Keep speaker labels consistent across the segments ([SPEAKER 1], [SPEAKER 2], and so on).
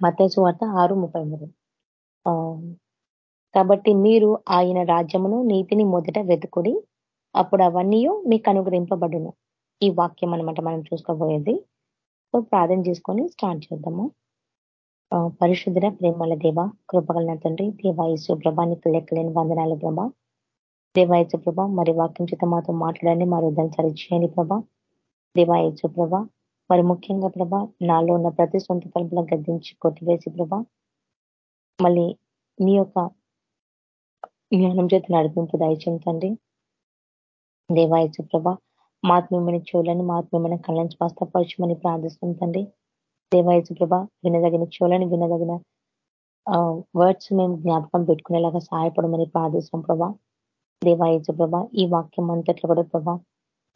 [SPEAKER 1] మతేసు వార్త ఆరు ముప్పై మూడు. కాబట్టి మీరు ఆయన రాజ్యమును నీతిని మొదట వెతుకుడి అప్పుడు అవన్నీ మీకు అనుగ్రహింపబడును. ఈ వాక్యం అనమాట మనం చూసుకోబోయేది. సో ప్రార్థన చేసుకొని స్టార్ట్ చేద్దాము. పరిశుద్ధుల ప్రేమల దేవ కృపగలన తండ్రి దేవాయసు ప్రభానికి లెక్కలేని వందనాలు ప్రభ. దేవాయసు ప్రభ మరి వాక్యం చేత మాతో మాట్లాడండి మరో వద్దని సరిచేయండి ప్రభ. దేవాయసు ప్రభ మరి ముఖ్యంగా ప్రభా నాలో ఉన్న ప్రతి సొంత తలుపులను గద్దించి కొట్టివేసి ప్రభ మళ్ళీ మీ యొక్క జ్ఞానం చేత నడిపింపు దయచేయండి దేవాయచు ప్రభా మాత్మీయమైన చెవులని మాత్మీయమైన కళ్ళని స్వస్థపరచమని ప్రార్థిస్తుంటండి దేవాయచు ప్రభా వినదగిన చెవులని వినదగిన వర్డ్స్ మేము జ్ఞాపకం పెట్టుకునేలాగా సహాయపడమని ప్రార్థిస్తాం ప్రభా. దేవాయచు ప్రభా ఈ వాక్యం అంతట్లో కూడా ప్రభా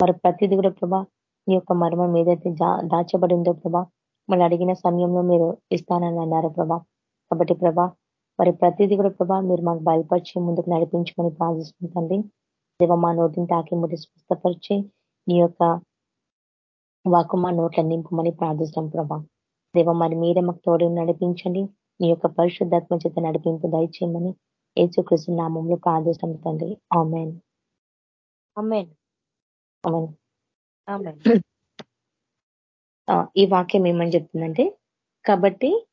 [SPEAKER 1] మరి ప్రతిది కూడా ప్రభా మీ యొక్క మర్మం ఏదైతే దాచబడిందో ప్రభా మళ్ళీ అడిగిన సమయంలో మీరు ఇస్తానని అన్నారు ప్రభా. కాబట్టి ప్రభా మరి ప్రతిదీ కూడా ప్రభా మీరు మాకు బయలుపరిచి ముందుకు నడిపించుకొని ప్రార్థిస్తుంటండి దేవ మా నోటిని తాకి ముడి స్వస్థపరిచి నీ యొక్క వాకు మా నోట్ల నింపమని ప్రార్థిస్తాం ప్రభా. దేవ మరి మీరే మాకు తోడు నడిపించండి. నీ యొక్క పరిశుద్ధాత్మ చేత నడిపింపు దయచేయమని ఏసుకృష్ణ నామంలో ప్రార్థిస్తాం తండ్రి. ఆమెన్. ఈ వాక్యం ఏమని చెప్తుందంటే కాబట్టి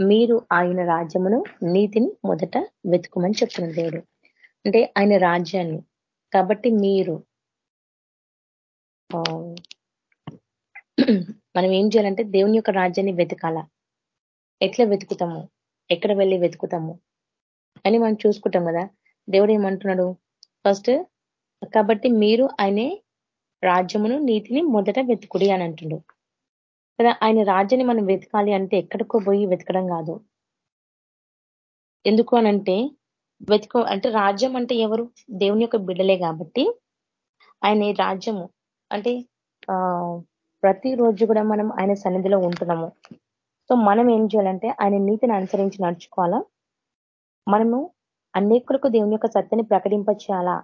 [SPEAKER 1] మీరు ఆయన రాజ్యమును నీతిని మొదట వెతుకుమని చెప్తున్న దేవుడు. అంటే ఆయన రాజ్యాన్ని. కాబట్టి మీరు మనం ఏం చేయాలంటే దేవుని యొక్క రాజ్యాన్ని వెతకాల? ఎట్లా వెతుకుతాము? ఎక్కడ వెళ్ళి వెతుకుతాము? అని మనం చూసుకుంటాం కదా. దేవుడు ఏమంటున్నాడు? ఫస్ట్ కాబట్టి మీరు ఆయనే రాజ్యమును నీతిని మొదట వెతుకుడి అని అంటుండు. కదా ఆయన రాజ్యాన్ని మనం వెతకాలి అంటే ఎక్కడికో పోయి వెతకడం కాదు. ఎందుకు అనంటే వెతుకో అంటే రాజ్యం అంటే ఎవరు? దేవుని యొక్క బిడ్డలే కాబట్టి ఆయన రాజ్యము అంటే ఆ ప్రతిరోజు కూడా మనం ఆయన సన్నిధిలో ఉంటున్నాము. సో మనం ఏం చేయాలంటే ఆయన నీతిని అనుసరించి నడుచుకోవాలా? మనము అనేకులకు దేవుని యొక్క సత్యని ప్రకటింపచేయాలా?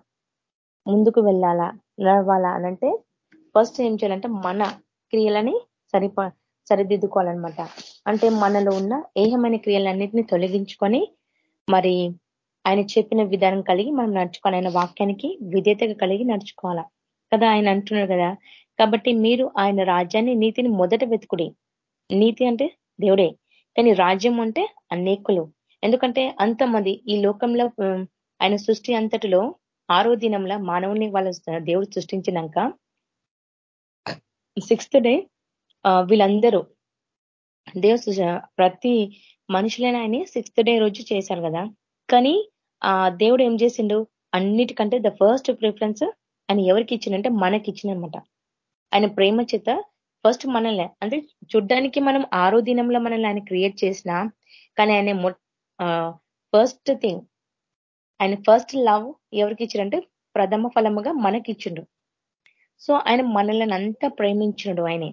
[SPEAKER 1] ముందుకు వెళ్ళాలా నడవాలా అనంటే ఫస్ట్ ఏం చేయాలంటే మన క్రియలని సరిప సరిదిద్దుకోవాలన్నమాట. అంటే మనలో ఉన్న ఏహమైన క్రియలన్నింటినీ తొలగించుకొని మరి ఆయన చెప్పిన విధానం కలిగి మనం నడుచుకోవాలి. ఆయన వాక్యానికి విధేతగా కలిగి నడుచుకోవాలా. కదా ఆయన అంటున్నారు కదా? కాబట్టి మీరు ఆయన రాజ్యాన్ని నీతిని మొదట వెతుకుడి. నీతి అంటే దేవుడే. కానీ రాజ్యం అంటే అనేకులు. ఎందుకంటే అంతమంది ఈ లోకంలో ఆయన సృష్టి అంతటిలో ఆరో దినంలో మానవుని వాళ్ళ దేవుడు సృష్టించినాక సిక్స్త్ డే వీళ్ళందరూ దేవుడు ప్రతి మనుషులైన ఆయన సిక్స్త్ డే రోజు చేశారు కదా. కానీ ఆ దేవుడు ఏం చేసిండు? అన్నిటికంటే ద ఫస్ట్ ప్రిఫరెన్స్ ఆయన ఎవరికి ఇచ్చిందంటే మనకి ఇచ్చిందనమాట ఆయన ప్రేమ చేత ఫస్ట్ మనల్ని అంటే చూడ్డానికి మనం ఆరో దినంలో మనల్ని ఆయన క్రియేట్ చేసిన కానీ ఆయన ఫస్ట్ థింగ్ ఆయన ఫస్ట్ లవ్ ఎవరికి ఇచ్చారంటే ప్రథమ ఫలముగా మనకిచ్చిండు. సో ఆయన మనల్ని అంతా ప్రేమించిండు ఆయనే.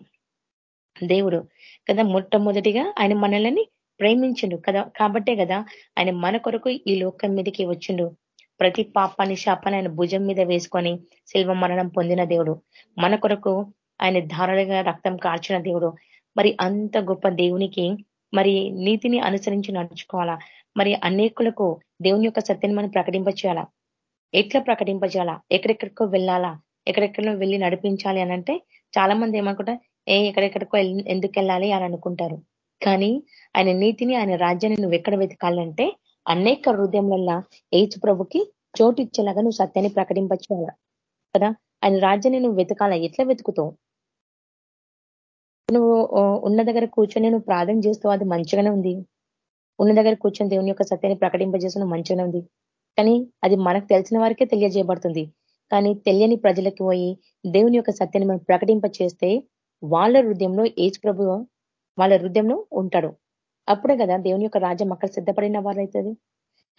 [SPEAKER 1] దేవుడు కదా మొట్టమొదటిగా ఆయన మనల్ని ప్రేమించిండు కదా. కాబట్టే కదా ఆయన మన కొరకు ఈ లోకం మీదకి వచ్చిండు. ప్రతి పాపాన్ని శాపాన్ని ఆయన భుజం మీద వేసుకొని శిల్వ మరణం పొందిన దేవుడు. మన కొరకు ఆయన ధారలుగా రక్తం కార్చిన దేవుడు. మరి అంత గొప్ప దేవునికి మరి నీతిని అనుసరించి నడుచుకోవాలా? మరి అనేకులకు దేవుని యొక్క సత్యాన్ని మనం ప్రకటింపచేయాలా? ఎట్లా ప్రకటింపచేయాలా ఎక్కడెక్కడికో వెళ్ళాలా? ఎక్కడెక్కడో వెళ్ళి నడిపించాలి అనంటే చాలా మంది ఏమనుకుంటా ఏ ఎక్కడెక్కడికో ఎందుకు వెళ్ళాలి అని అనుకుంటారు. కానీ ఆయన నీతిని ఆయన రాజ్యాన్ని నువ్వు ఎక్కడ వెతకాలంటే అనేక హృదయంలల్లా ఏచు ప్రభుకి చోటు ఇచ్చేలాగా నువ్వు సత్యాన్ని ప్రకటింపచేయాలా? కదా? ఆయన రాజ్యాన్ని నువ్వు వెతకాలా? ఎట్లా వెతుకుతావు? నువ్వు ఉన్న దగ్గర కూర్చొని నువ్వు ప్రార్థన చేస్తూ అది మంచిగానే ఉంది. ఉన్న దగ్గర కూర్చొని దేవుని యొక్క సత్యాన్ని ప్రకటింపజేసిన మంచిగానే ఉంది. కానీ అది మనకు తెలిసిన వారికే తెలియజేయబడుతుంది. కానీ తెలియని ప్రజలకు పోయి దేవుని యొక్క సత్యాన్ని మనం ప్రకటింప చేస్తే వాళ్ళ హృదయంలో ఏజ్ ప్రభు వాళ్ళ హృదయంలో ఉంటాడు. అప్పుడే కదా దేవుని యొక్క రాజ్యం అక్కడ సిద్ధపడిన వారైతుంది.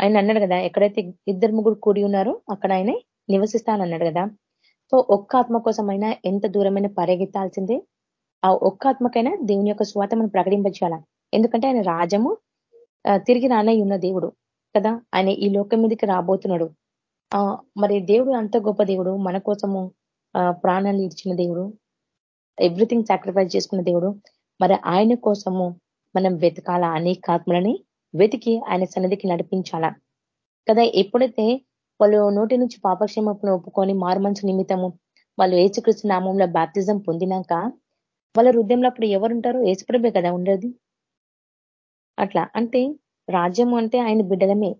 [SPEAKER 1] ఆయన అన్నాడు కదా ఎక్కడైతే ఇద్దరు ముగ్గురు కూడి ఉన్నారో అక్కడ ఆయన నివసిస్తానన్నాడు కదా. సో ఒక్క ఆత్మ కోసమైనా ఎంత దూరమైన పరిగెత్తాల్సిందే? ఆ ఒక్క ఆత్మకైనా దేవుని యొక్క స్వాత మనం ప్రకటించాలా ఎందుకంటే ఆయన రాజము తిరిగి రానై ఉన్న దేవుడు కదా? ఆయన ఈ లోకం మీదకి రాబోతున్నాడు. ఆ మరి దేవుడు అంత గొప్ప దేవుడు మన కోసము ప్రాణాలు ఇచ్చిన దేవుడు ఎవ్రీథింగ్ సాక్రిఫైస్ చేసుకున్న దేవుడు మరి ఆయన కోసము మనం వెతకాల? అనేక ఆత్మలని వెతికి ఆయన సన్నిధికి నడిపించాలా? కదా? ఎప్పుడైతే వాళ్ళు నోటి నుంచి పాపక్షేమను ఒప్పుకొని మారుమంచు నిమిత్తము వాళ్ళు ఏచుకృష్ణ నామంలో బాప్తిజం పొందినాక వాళ్ళ హృదయంలో అప్పుడు ఎవరుంటారు ఏసుప్రభే కదా ఉండేది. అట్లా అంటే రాజ్యం అంటే ఆయన బిడ్డలమే.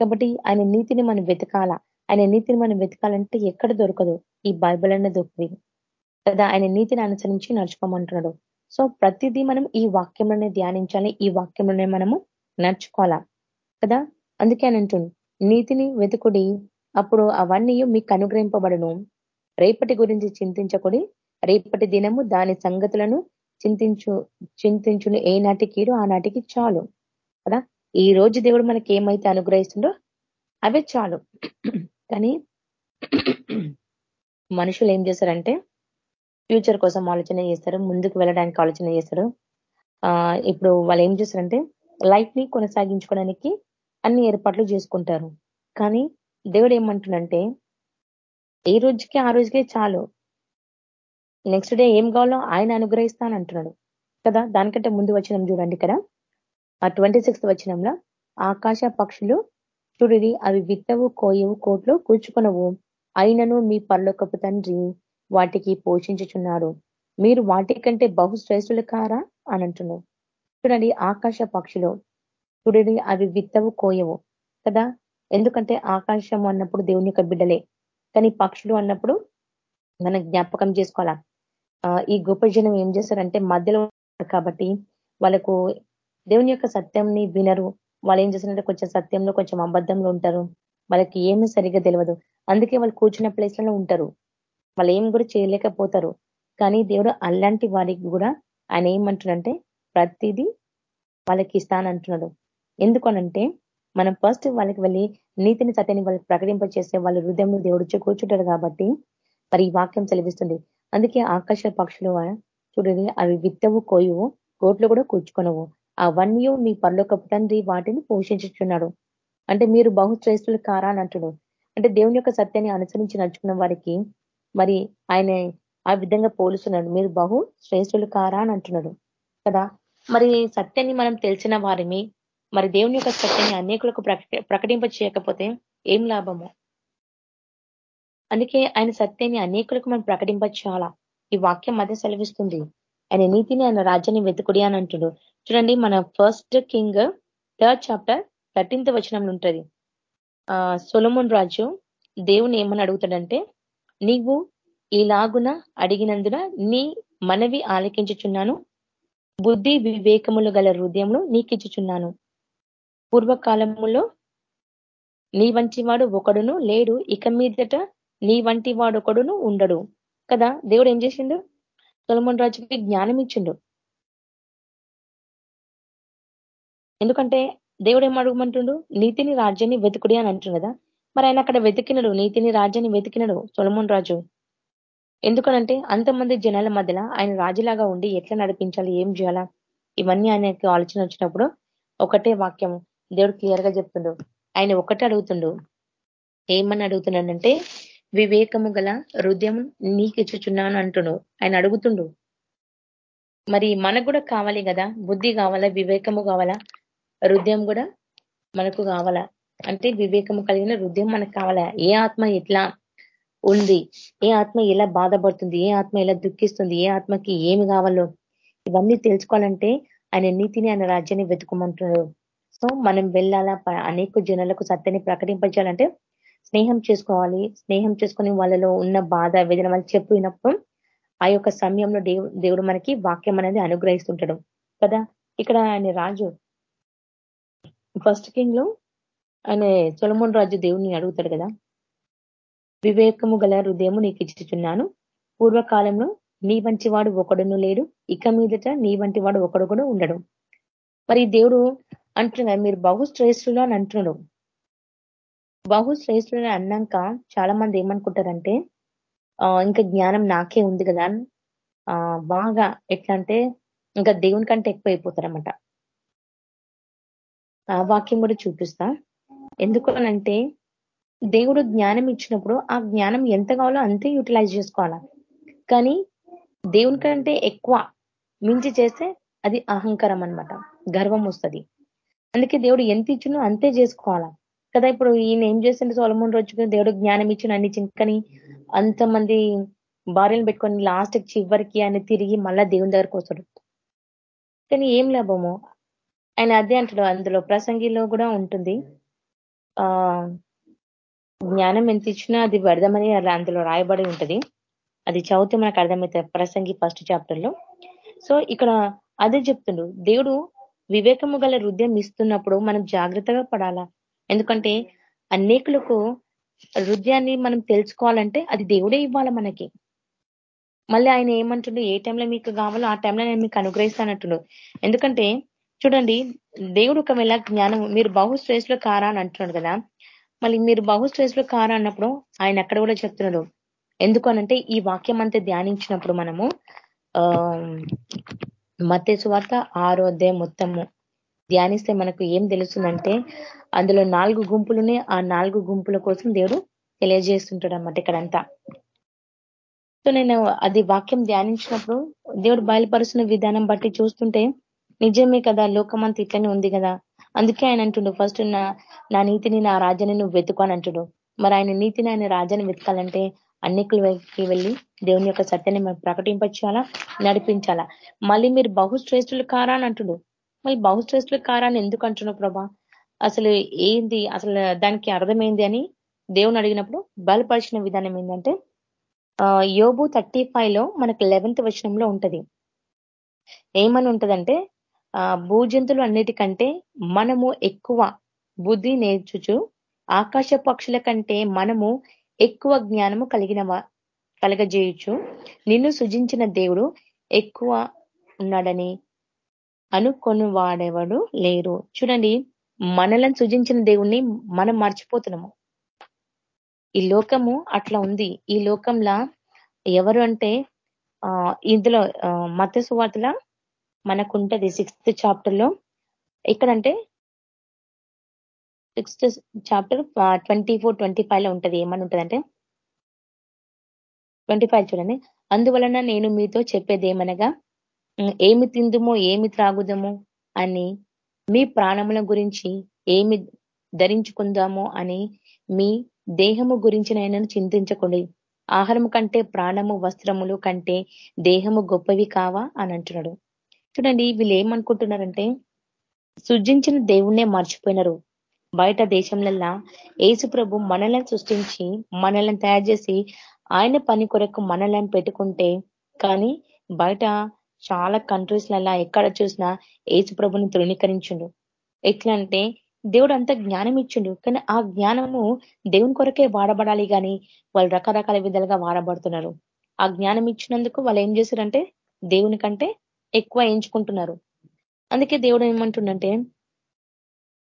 [SPEAKER 1] కాబట్టి ఆయన నీతిని మనం వెతకాల. ఆయన నీతిని మనం వెతకాలంటే ఎక్కడ దొరకదు? ఈ బైబిల్ అన్న దొరికింది. కదా ఆయన నీతిని అనుసరించి నడుచుకోమంటున్నాడు. సో ప్రతిదీ మనం ఈ వాక్యంలోనే ధ్యానించాలి. ఈ వాక్యంలోనే మనము నడుచుకోవాలా. కదా? అందుకే అని అంటుంది నీతిని వెతుకుడి అప్పుడు అవన్నీ మీకు అనుగ్రహింపబడను. రేపటి గురించి చింతించకుడి రేపటి దినము దాని సంగతులను చింతించు చింతించును. ఏ నాటికి ఆ నాటికి చాలు. కదా? ఈ రోజు దేవుడు మనకి ఏమైతే అనుగ్రహిస్తుండో అవే చాలు. కానీ మనుషులు ఏం చేస్తారంటే ఫ్యూచర్ కోసం ఆలోచన చేస్తారు ముందుకు వెళ్ళడానికి ఆలోచన చేస్తారు. ఇప్పుడు వాళ్ళు ఏం చేస్తారంటే లైఫ్ని కొనసాగించుకోవడానికి అన్ని ఏర్పాట్లు చేసుకుంటారు. కానీ దేవుడు ఏమంటుండంటే ఏ రోజుకి ఆ రోజుకే చాలు. నెక్స్ట్ డే ఏం కావాలో ఆయన అనుగ్రహిస్తాను అంటున్నాడు. కదా? దానికంటే ముందు వచ్చినాం చూడండి ఇక్కడ. ఆ ట్వంటీ సిక్స్త్ వచ్చినంలో ఆకాశ పక్షులు చూడిది అవి విత్తవు కోయవు కోట్లు కూర్చుకునవు. అయినను మీ పర్లోకపు తండ్రి వాటికి పోషించుచున్నాడు. మీరు వాటికంటే బహుశ్రేష్ఠులు కారా? అని అంటున్నావు చూడండి ఆకాశ పక్షులు చూడండి అవి విత్తవు కోయవు. కదా? ఎందుకంటే ఆకాశం అన్నప్పుడు దేవుని యొక్క బిడ్డలే. కానీ పక్షులు అన్నప్పుడు మనం జ్ఞాపకం చేసుకోవాలా? ఈ గొప్ప జనం ఏం చేస్తారంటే మధ్యలో కాబట్టి వాళ్ళకు దేవుని యొక్క సత్యంని వినరు. వాళ్ళు ఏం చేస్తారంటే కొంచెం సత్యంలో కొంచెం అబద్ధంలో ఉంటారు. వాళ్ళకి ఏమీ సరిగ్గా తెలియదు అందుకే వాళ్ళు కూర్చున్న ప్లేస్లలో ఉంటారు. వాళ్ళు ఏం కూడా చేయలేకపోతారు. కానీ దేవుడు అలాంటి వారికి కూడా ఆయన ఏమంటున్నాడంటే ప్రతిదీ వాళ్ళకి ఇస్తానంటున్నాడు ఎందుకనంటే మనం ఫస్ట్ వాళ్ళకి వెళ్ళి నీతిని సత్యాన్ని వాళ్ళకి ప్రకటింప చేస్తే వాళ్ళ హృదయంలో దేవుడు కూర్చుంటారు కాబట్టి మరి ఈ వాక్యం సెలవిస్తుంది. అందుకే ఆకాశ పక్షులు చూడండి అవి విత్తవు కోయువు కోట్లు కూడా కూర్చుకొనవు. అవన్నీ మీ పర్లోకపు తండ్రి వాటిని పోషించుచున్నాడు. అంటే మీరు బహుశ్రేష్ఠులు కారా అని అంటుడు అంటే దేవుని యొక్క సత్యాన్ని అనుసరించి నడుచుకున్న వారికి మరి ఆయన ఆ విధంగా పోలుస్తున్నాడు. మీరు బహు శ్రేష్ఠులు కారా అని అంటున్నాడు. కదా? మరి సత్యాన్ని మనం తెలిసిన వారిని మరి దేవుని యొక్క సత్యాన్ని అనేకులకు ప్రకటింప చేయకపోతే ఏం లాభము? అందుకే ఆయన సత్యాన్ని అనేకులకు మనం ప్రకటించాల ఈ వాక్యం మధ్య సెలవిస్తుంది. ఆయన నీతిని ఆయన రాజ్యాన్ని వెతుకుడి అని అంటుడు. చూడండి మన first king third chapter thirteenth వచనంలో ఉంటుంది. ఆ సొలమోన్ రాజు దేవుని ఏమని అడుగుతాడంటే నీవు ఈలాగున అడిగినందున నీ మనవి ఆలకించుచున్నాను. బుద్ధి వివేకములు గల హృదయంలో నీకిచ్చుచున్నాను. పూర్వకాలములో నీ వంటి వాడు ఒకడును లేడు. ఇక మీదట నీ వంటి వాడు ఒకడును ఉండడు. కదా? దేవుడు ఏం చేసిండు? సొలమన్ రాజుకి జ్ఞానం ఇచ్చిండు. ఎందుకంటే దేవుడు ఏం అడుగుమంటుండు? నీతిని రాజ్యాన్ని వెతుకుడి అని అంటుండు కదా? మరి ఆయన అక్కడ వెతికినడు. నీతిని రాజ్యాన్ని వెతికినడు సొలమోన్ రాజు. ఎందుకనంటే అంతమంది జనాల మధ్యలో ఆయన రాజులాగా ఉండి ఎట్లా నడిపించాలి ఏం చేయాలా? ఇవన్నీ ఆయనకి ఆలోచన వచ్చినప్పుడు ఒకటే వాక్యం దేవుడు క్లియర్గా చెప్తుండు. ఆయన ఒకటే అడుగుతుండు. ఏమని అడుగుతున్నాడంటే వివేకము గల హృదయం నీకు ఇచ్చుచున్నాను ఆయన అడుగుతుండు మరి మనకు కూడా కావాలి కదా? బుద్ధి కావాలా? వివేకము కావాలా? హృదయం కూడా మనకు కావాలా? అంటే వివేకము కలిగిన హృదయం మనకు కావాలా? ఏ ఆత్మ ఎట్లా ఉంది? ఏ ఆత్మ ఎలా బాధపడుతుంది? ఏ ఆత్మ ఎలా దుఃఖిస్తుంది? ఏ ఆత్మకి ఏమి కావాలో? ఇవన్నీ తెలుసుకోవాలంటే ఆయన నీతిని ఆయన రాజ్యాన్ని వెతుకుమంటున్నారు సో మనం వెళ్ళాలా? అనేక జనాలకు సత్యని ప్రకటించాలంటే స్నేహం చేసుకోవాలి. స్నేహం చేసుకుని వాళ్ళలో ఉన్న బాధ వేదన వాళ్ళు చెప్పినప్పుడు ఆ యొక్క సమయంలో దేవుడు మనకి వాక్యం అనేది అనుగ్రహిస్తుంటాడు. కదా? ఇక్కడ ఆయన రాజు ఫస్ట్ కింగ్లో ఆయన సొలమోన్ రాజు దేవుడిని అడుగుతాడు కదా? వివేకము గల హృదయము నీకు ఇచ్చుచున్నాను. పూర్వకాలంలో నీ వంటి వాడు ఒకడును లేడు. ఇక మీదట నీ వంటి వాడు ఒకడు కూడా ఉండడు. మరి దేవుడు అంటున్నారు మీరు బహుశ్రేష్ఠులు అని అంటున్నాడు. బహుశ్రేష్ఠులు అన్నాక చాలా మంది ఏమనుకుంటారంటే ఇంకా జ్ఞానం నాకే ఉంది కదా. బాగా ఎట్లా అంటే ఇంకా దేవుని కంటే ఎక్కువ అయిపోతారన్నమాట. ఆ వాక్యం కూడా చూపిస్తా. ఎందుకు అంటే దేవుడు జ్ఞానం ఇచ్చినప్పుడు ఆ జ్ఞానం ఎంత కావాలో అంతే యూటిలైజ్ చేసుకోవాలా. కానీ దేవుని కంటే ఎక్కువ మించి చేస్తే అది అహంకారం అనమాట గర్వం వస్తుంది. అందుకే దేవుడు ఎంత ఇచ్చినో అంతే చేసుకోవాలా. కదా ఇప్పుడు ఈయన ఏం చేస్తుండే సోలమూన్ రోజుకు దేవుడు జ్ఞానం ఇచ్చిన అన్ని చింకని అంతమంది భార్యను పెట్టుకొని లాస్ట్ చివరికి ఆయన తిరిగి మళ్ళా దేవుని దగ్గరకు వస్తాడు. కానీ ఏం లాభము? ఆయన అదే అంటాడు అందులో ప్రసంగిలో కూడా ఉంటుంది. ఆ జ్ఞానం ఎంత ఇచ్చినా అది వ్యర్థమని అందులో రాయబడి ఉంటుంది. అది చదివితే మనకు అర్థమవుతుంది ప్రసంగి ఫస్ట్ చాప్టర్లో. సో ఇక్కడ అదే చెప్తుండు దేవుడు వివేకము గల హృదయం ఇస్తున్నప్పుడు మనం జాగ్రత్తగా పడాలా? ఎందుకంటే అనేకులకు హృదయాన్ని మనం తెలుసుకోవాలంటే అది దేవుడే ఇవ్వాలి మనకి. మళ్ళీ ఆయన ఏమంటుండు ఏ టైంలో మీకు కావాలో ఆ టైంలో నేను మీకు అనుగ్రహిస్తానంటుండు ఎందుకంటే చూడండి దేవుడు ఒకవేళ జ్ఞానం మీరు బహుశ్రేష్ఠులు కారా అని అంటున్నాడు కదా మళ్ళీ మీరు బహుశ్రేష్ఠులు కారా అన్నప్పుడు ఆయన అక్కడ కూడా చెప్తున్నాడు. ఎందుకు అనంటే ఈ వాక్యం అంతా ధ్యానించినప్పుడు మనము ఆ మత్స్సు వార్త ఆరో అధ్యాయం మొత్తము. ధ్యానిస్తే మనకు ఏం తెలుస్తుందంటే అందులో నాలుగు గుంపులునే ఆ నాలుగు గుంపుల కోసం దేవుడు తెలియజేస్తుంటాడు అనమాట ఇక్కడంతా. సో నేను అది వాక్యం ధ్యానించినప్పుడు దేవుడు బయలుపరుస్తున్న విధానం బట్టి చూస్తుంటే నిజమే కదా లోకమంత ఇట్లనే ఉంది కదా. అందుకే ఆయన అంటుండు ఫస్ట్ నా నా నీతిని నా రాజ్యాన్ని నువ్వు వెతుకోని అంటుడు. మరి ఆయన నీతిని ఆయన రాజ్యాన్ని వెతకాలంటే అన్నికులకి వెళ్ళి దేవుని యొక్క సత్యాన్ని మనం ప్రకటింపచేయాలా నడిపించాలా? మళ్ళీ మీరు బహుశ్రేష్ఠులు కారా అని అంటుడు. మళ్ళీ బహుశ్రేష్ఠులు కారాన్ని ఎందుకు అంటున్నావు ప్రభా? అసలు ఏంది? అసలు దానికి అర్థమైంది అని దేవుని అడిగినప్పుడు బలపరిచిన విధానం ఏంటంటే యోబు థర్టీ ఫైవ్లో మనకు లెవెన్త్ వచనంలో ఉంటది. ఏమని ఉంటదంటే భూజంతులు అన్నిటికంటే మనము ఎక్కువ బుద్ధి నేర్చుచు ఆకాశ పక్షుల కంటే మనము ఎక్కువ జ్ఞానము కలిగిన కలగజేయచ్చు నిన్ను సృజించిన దేవుడు ఎక్కువ ఉన్నాడని అనుకొని వాడేవాడు లేరు. చూడండి మనలను సృజించిన దేవుణ్ణి మనం మర్చిపోతున్నాము. ఈ లోకము అట్లా ఉంది. ఈ లోకంలా ఎవరు అంటే ఆ ఇందులో మత సువార్తల మనకుంటది సిక్స్త్ చాప్టర్లో ఎక్కడంటే sixth chapter twenty four twenty ఫైవ్లో ఉంటది. ఏమని ఉంటదంటే ట్వంటీ ఫైవ్ చూడండి. అందువలన నేను మీతో చెప్పేది ఏమనగా ఏమి తిందుమో ఏమి త్రాగుదమో అని మీ ప్రాణముల గురించి ఏమి ధరించుకుందామో అని మీ దేహము గురించినైనా చింతించకండి. ఆహారము కంటే ప్రాణము వస్త్రములు కంటే దేహము గొప్పవి కావా అని అంటున్నాడు. చూడండి వీళ్ళు ఏమనుకుంటున్నారంటే సృజించిన దేవుణ్ణే మర్చిపోయినారు. బయట దేశంలల్లా ఏసు ప్రభు మనలను సృష్టించి మనల్ని తయారు చేసి ఆయన పని కొరకు మనలను పెట్టుకుంటే కానీ బయట చాలా కంట్రీస్ లల్లా ఎక్కడ చూసినా ఏసు ప్రభుని తృణీకరించుండు. ఎట్లా అంటే దేవుడు అంత జ్ఞానం ఇచ్చిండు. కానీ ఆ జ్ఞానము దేవుని కొరకే వాడబడాలి కానీ వాళ్ళు రకరకాల విధాలుగా వాడబడుతున్నారు. ఆ జ్ఞానం ఇచ్చినందుకు వాళ్ళు ఏం చేశారంటే దేవుని కంటే ఎక్కువ ఎంచుకుంటున్నారు. అందుకే దేవుడు ఏమంటుండంటే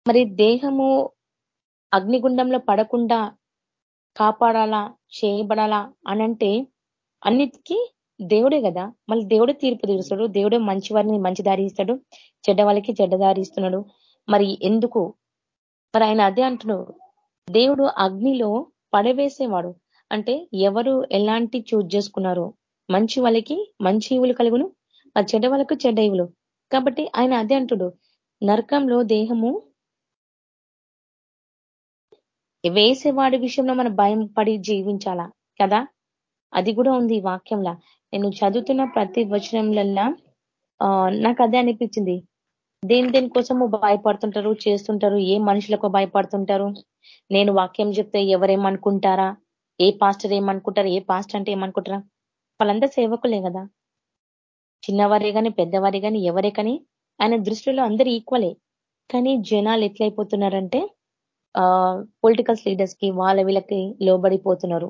[SPEAKER 1] మరి దేహము అగ్నిగుండంలో పడకుండా కాపాడాలా చేయబడాలా అనంటే అన్నిటికీ దేవుడే కదా. మళ్ళీ దేవుడే తీర్పు తీరుస్తాడు. దేవుడే మంచి వారిని మంచి దారి ఇస్తాడు. చెడ్డ వాళ్ళకి చెడ్డ దారి ఇస్తున్నాడు. మరి ఎందుకు? మరి ఆయన అదే అంటున్నాడు. దేవుడు అగ్నిలో పడవేసేవాడు. అంటే ఎవరు ఎలాంటి చూజ్ చేసుకున్నారు? మంచి వాళ్ళకి మంచి ఇవులు కలుగును. మరి చెడ్డ వాళ్ళకు చెడ్డ ఇవులు కాబట్టి ఆయన అదే అంటుడు. నరకంలో దేహము వేసేవాడి విషయంలో మనం భయం పడి జీవించాలా? కదా? అది కూడా ఉంది వాక్యంలా. నేను చదువుతున్న ప్రతి వచనంలల్లా నాకు అదే అనిపించింది. దేని దేనికోసము భయపడుతుంటారు చేస్తుంటారు ఏ మనుషులకు భయపడుతుంటారు? నేను వాక్యం చెప్తే ఎవరేమనుకుంటారా? ఏ పాస్టర్ ఏమనుకుంటారు? ఏ పాస్టర్ అంటే ఏమనుకుంటారా? వాళ్ళంతా సేవకులే కదా. చిన్నవారే కానీ పెద్దవారే కానీ ఎవరే కానీ ఆయన దృష్టిలో అందరు ఈక్వలే. కానీ జనాలు ఎట్లయిపోతున్నారంటే పొలిటికల్స్ లీడర్స్కి వాళ్ళ వీళ్ళకి లోబడిపోతున్నారు.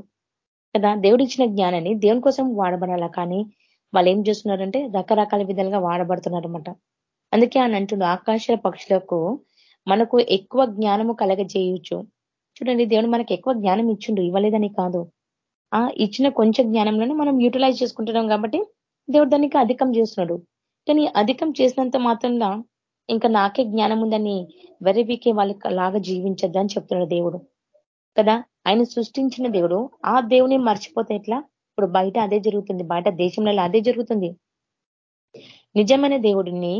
[SPEAKER 1] కదా? దేవుడు ఇచ్చిన జ్ఞానాన్ని దేవుని కోసం వాడబడాలా? కానీ వాళ్ళు ఏం చేస్తున్నారంటే రకరకాల విధాలుగా వాడబడుతున్నారు అనమాట అందుకే ఆయన అంటుండు ఆకాశ పక్షులకు మనకు ఎక్కువ జ్ఞానము కలగజేయచ్చు చూడండి దేవుడు మనకు ఎక్కువ జ్ఞానం ఇచ్చిండు ఇవ్వలేదని కాదు. ఆ ఇచ్చిన కొంచెం జ్ఞానంలోనే మనం యూటిలైజ్ చేసుకుంటున్నాం కాబట్టి దేవుడు దానికి అధికం చేస్తున్నాడు. కానీ అధికం చేసినంత మాత్రంగా ఇంకా నాకే జ్ఞానం ఉందని వెరవికే వాళ్ళకి లాగా జీవించద్దని చెప్తున్నాడు దేవుడు. కదా? ఆయన సృష్టించిన దేవుడు ఆ దేవుని మర్చిపోతే ఎట్లా? ఇప్పుడు బయట అదే జరుగుతుంది. బయట దేశంలో అదే జరుగుతుంది. నిజమైన దేవుడిని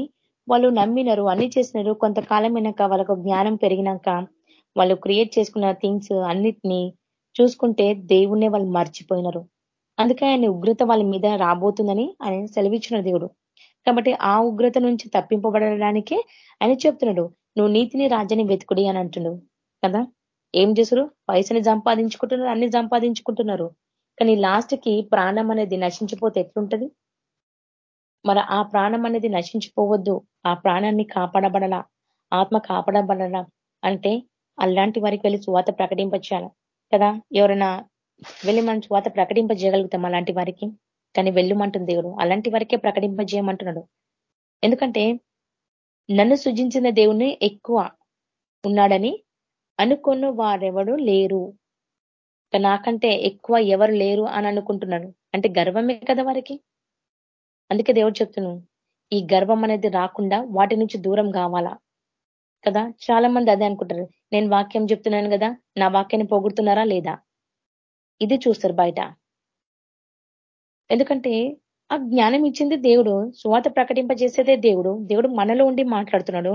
[SPEAKER 1] వాళ్ళు నమ్మినారు అన్ని చేసినారు. కొంతకాలం అయినాక వాళ్ళకు జ్ఞానం పెరిగినాక వాళ్ళు క్రియేట్ చేసుకున్న థింగ్స్ అన్నిటినీ చూసుకుంటే దేవుణ్ణే వాళ్ళు మర్చిపోయినారు. అందుకే ఆయన ఉగ్రత వాళ్ళ మీద రాబోతుందని ఆయన సెలవిచ్చిన దేవుడు. కాబట్టి ఆ ఉగ్రత నుంచి తప్పింపబడడానికే ఆయన చెప్తున్నాడు నువ్వు నీతిని రాజ్యాన్ని వెతుకుడి అని అంటున్నాడు కదా? ఏం చేశారు? పైసని సంపాదించుకుంటున్నారు అన్ని సంపాదించుకుంటున్నారు. కానీ లాస్ట్కి ప్రాణం అనేది నశించిపోతే ఎట్లుంటది? మరి ఆ ప్రాణం అనేది నశించిపోవద్దు. ఆ ప్రాణాన్ని కాపాడబడలా? ఆత్మ కాపాడబడలా? అంటే అలాంటి వారికి వెళ్ళి సువాత ప్రకటింపచేయాలి? కదా? ఎవరైనా వెళ్ళి మనం సువాత ప్రకటింపజేయగలుగుతాం అలాంటి వారికి. కానీ వెళ్ళుమంటుంది దేవుడు. అలాంటి వారికే ప్రకటింపజేయమంటున్నాడు. ఎందుకంటే నన్ను సృజించిన దేవుణ్ణి ఎక్కువ ఉన్నాడని అనుకున్న వారెవడు లేరు. నాకంటే ఎక్కువ ఎవరు లేరు అని అనుకుంటున్నాడు. అంటే గర్వమే కదా వారికి? అందుకే దేవుడు చెప్తున్నాను ఈ గర్వం అనేది రాకుండా వాటి నుంచి దూరం కావాలా? కదా? చాలా మంది అదే అనుకుంటారు నేను వాక్యం చెప్తున్నాను కదా నా వాక్యాన్ని పోగొడుతున్నారా లేదా? ఇది చూస్తారు బయట. ఎందుకంటే ఆ జ్ఞానం ఇచ్చింది దేవుడు స్వాత ప్రకటింపజేసేదే దేవుడు. దేవుడు మనలో ఉండి మాట్లాడుతున్నాడు.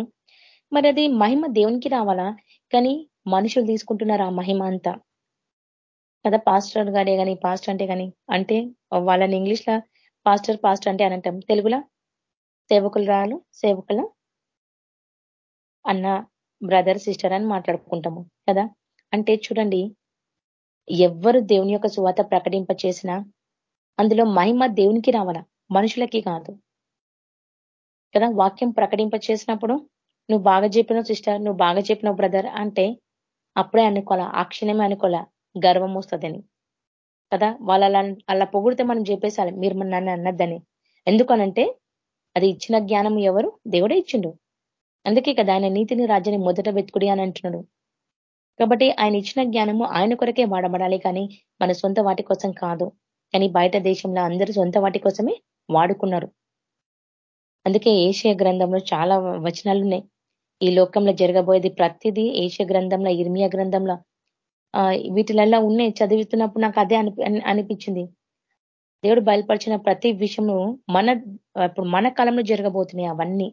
[SPEAKER 1] మరి అది మహిమ దేవునికి రావాలా? కానీ మనుషులు తీసుకుంటున్నారు ఆ మహిమ అంతా? కదా పాస్టర్ గారే కానీ పాస్టర్ అంటే కానీ అంటే వాళ్ళని ఇంగ్లీష్లో పాస్టర్ పాస్టర్ అంటే అని అంటాం. తెలుగులో? సేవకులు రాలు సేవకుల? అన్న బ్రదర్ సిస్టర్ అని మాట్లాడుకుంటాము. కదా? అంటే చూడండి ఎవ్వరు దేవుని యొక్క సువాత ప్రకటింప చేసినా అందులో మహిమ దేవునికి రావాల? మనుషులకి కాదు. కదా? వాక్యం ప్రకటింప చేసినప్పుడు నువ్వు బాగా చెప్పిన సిస్టర్ నువ్వు బాగా చెప్పిన బ్రదర్ అంటే అప్పుడే అనుకోవాలా ఆ క్షణమే అనుకోవాలా గర్వం వస్తుందని. కదా? వాళ్ళ అలా పొగిడితే మనం చెప్పేసాలి మీరు నన్ను అన్నద్దని ఎందుకనంటే అది ఇచ్చిన జ్ఞానం ఎవరు? దేవుడే ఇచ్చిండు. అందుకే కదా ఆయన నీతిని రాజ్యాన్ని మొదట వెతుకుడి అని అంటున్నాడు. కాబట్టి ఆయన ఇచ్చిన జ్ఞానము ఆయన కొరకే వాడబడాలి కానీ మన సొంత వాటి కోసం కాదు. కానీ బయట దేశంలో అందరూ సొంత వాటి కోసమే వాడుకున్నారు. అందుకే ఏషియా గ్రంథంలో చాలా వచనాలు ఉన్నాయి ఈ లోకంలో జరగబోయేది ప్రతిదీ ఏషియా గ్రంథంలో ఇర్మియా గ్రంథంలో. వీటిలల్లా ఉన్నాయి చదువుతున్నప్పుడు నాకు అదే అనిపించింది. దేవుడు బయలుపరిచిన ప్రతి విషయము మన ఇప్పుడు మన కాలంలో జరగబోతున్నాయి అవన్నీ.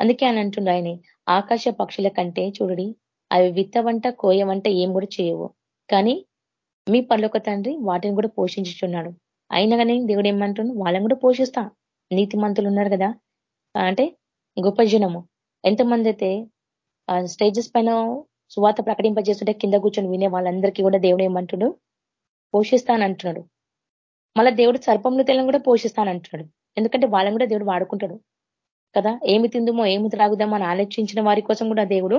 [SPEAKER 1] అందుకే అని అంటుండ ఆయన ఆకాశ పక్షుల కంటే చూడండి అవి విత్తవంట కోయవంట ఏం కూడా చేయవు. కానీ మీ పర్లోక తండ్రి వాటిని కూడా పోషించుచున్నాడు. అయినా కానీ దేవుడు ఏమంటున్నాడు వాళ్ళని కూడా పోషిస్తా. నీతి మంతులు ఉన్నారు కదా. అంటే గొప్ప జనము. ఎంతమంది అయితే స్టేజెస్ పైన సువాత ప్రకటింపజేస్తుంటే కింద కూర్చొని వినే వాళ్ళందరికీ కూడా దేవుడు ఏమంటుడు? పోషిస్తానంటున్నాడు. మళ్ళా దేవుడు సర్పంలో తెల్లని కూడా పోషిస్తానంటున్నాడు. ఎందుకంటే వాళ్ళని కూడా దేవుడు వాడుకుంటాడు. కదా? ఏమి తిందుమో ఏమి త్రాగుదామో అని ఆలోచించిన వారి కోసం కూడా దేవుడు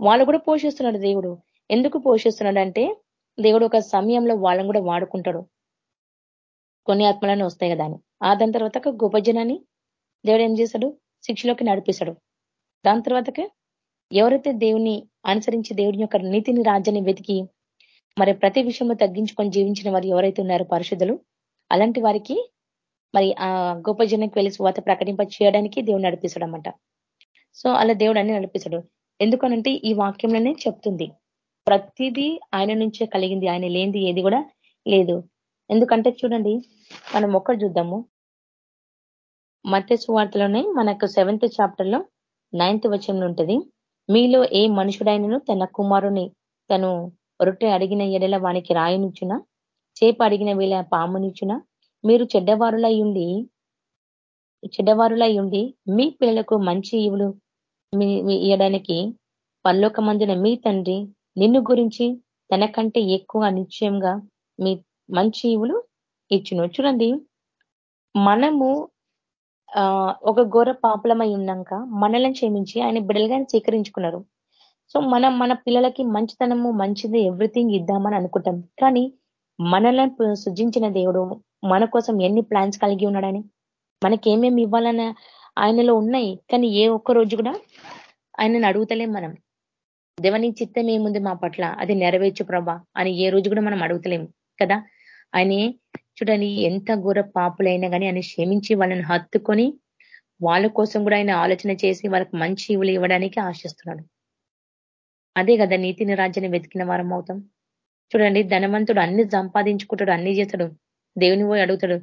[SPEAKER 1] వాళ్ళు కూడా పోషిస్తున్నాడు దేవుడు. ఎందుకు పోషిస్తున్నాడు అంటే దేవుడు ఒక సమయంలో వాళ్ళని కూడా వాడుకుంటాడు. కొన్ని ఆత్మలను వస్తాయి కదా అని. ఆ దాని తర్వాత గొప్ప జనాన్ని దేవుడు ఏం చేశాడు శిక్షలోకి నడిపిస్తాడు. దాని తర్వాతకి ఎవరైతే దేవుని అనుసరించి దేవుని యొక్క నీతిని రాజ్యాన్ని వెతికి మరి ప్రతి విషయంలో తగ్గించుకొని జీవించిన వారు ఎవరైతే ఉన్నారో పరిశుద్ధులు అలాంటి వారికి మరి ఆ గొప్ప జనకి వెళ్ళి స్వాత ప్రకటింప చేయడానికి దేవుడు నడిపిస్తాడు అనమాట సో అలా దేవుడు అన్ని నడిపిస్తాడు. ఎందుకనంటే ఈ వాక్యంలోనే చెప్తుంది. ప్రతిదీ ఆయన నుంచే కలిగింది ఆయన లేనిది ఏది కూడా లేదు. ఎందుకంటే చూడండి మనం ఒక్కటి చూద్దాము. మత్స్య సువార్తలోనే మనకు సెవెంత్ చాప్టర్లో నైన్త్ వచనంలో ఉంటుంది మీలో ఏ మనుషుడైనను తన కుమారుని తను రొట్టె అడిగిన ఎడల వానికి రాయనిచ్చున? చేప అడిగిన వేళ పామునిచ్చున? మీరు చెడ్డవారులై ఉండి చెడ్డవారులై ఉండి మీ పిల్లలకు మంచి ఇవులు. ఇవ్వడానికి పల్లోక మీ తండ్రి నిన్ను గురించి తనకంటే ఎక్కువ నిశ్చయంగా మీ మంచి ఇవులు ఇచ్చును. చూడండి మనము ఒక ఘోర పాపులమై ఉన్నాక మనల్ని క్షమించి ఆయన బిడలుగా స్వీకరించుకున్నారు. సో మనం మన పిల్లలకి మంచితనము మంచిది ఎవ్రీథింగ్ ఇద్దామని అనుకుంటాం. కానీ మనల్ని సృజించిన దేవుడు మన కోసం ఎన్ని ప్లాన్స్ కలిగి ఉన్నాడని? మనకి ఏమేమి ఇవ్వాలని ఆయనలో ఉన్నాయి. కానీ ఏ ఒక్క రోజు కూడా ఆయనను అడుగుతలేం మనం. దేవని చిత్తం ఏముంది మా పట్ల? అది నెరవేర్చు ప్రభా అని ఏ రోజు కూడా మనం అడుగుతలేం కదా? ఆయనే చూడండి ఎంత ఘోర పాపులైనా కానీ ఆయన క్షమించి వాళ్ళని హత్తుకొని వాళ్ళ కోసం కూడా ఆయన ఆలోచన చేసి వాళ్ళకి మంచి ఇవులు ఇవ్వడానికి ఆశిస్తున్నాడు. అదే కదా నీతిని రాజ్యాన్ని వెతికిన వారం అవుతాం. చూడండి ధనవంతుడు అన్ని సంపాదించుకుంటాడు అన్ని చేస్తాడు. దేవుని పోయి అడుగుతాడు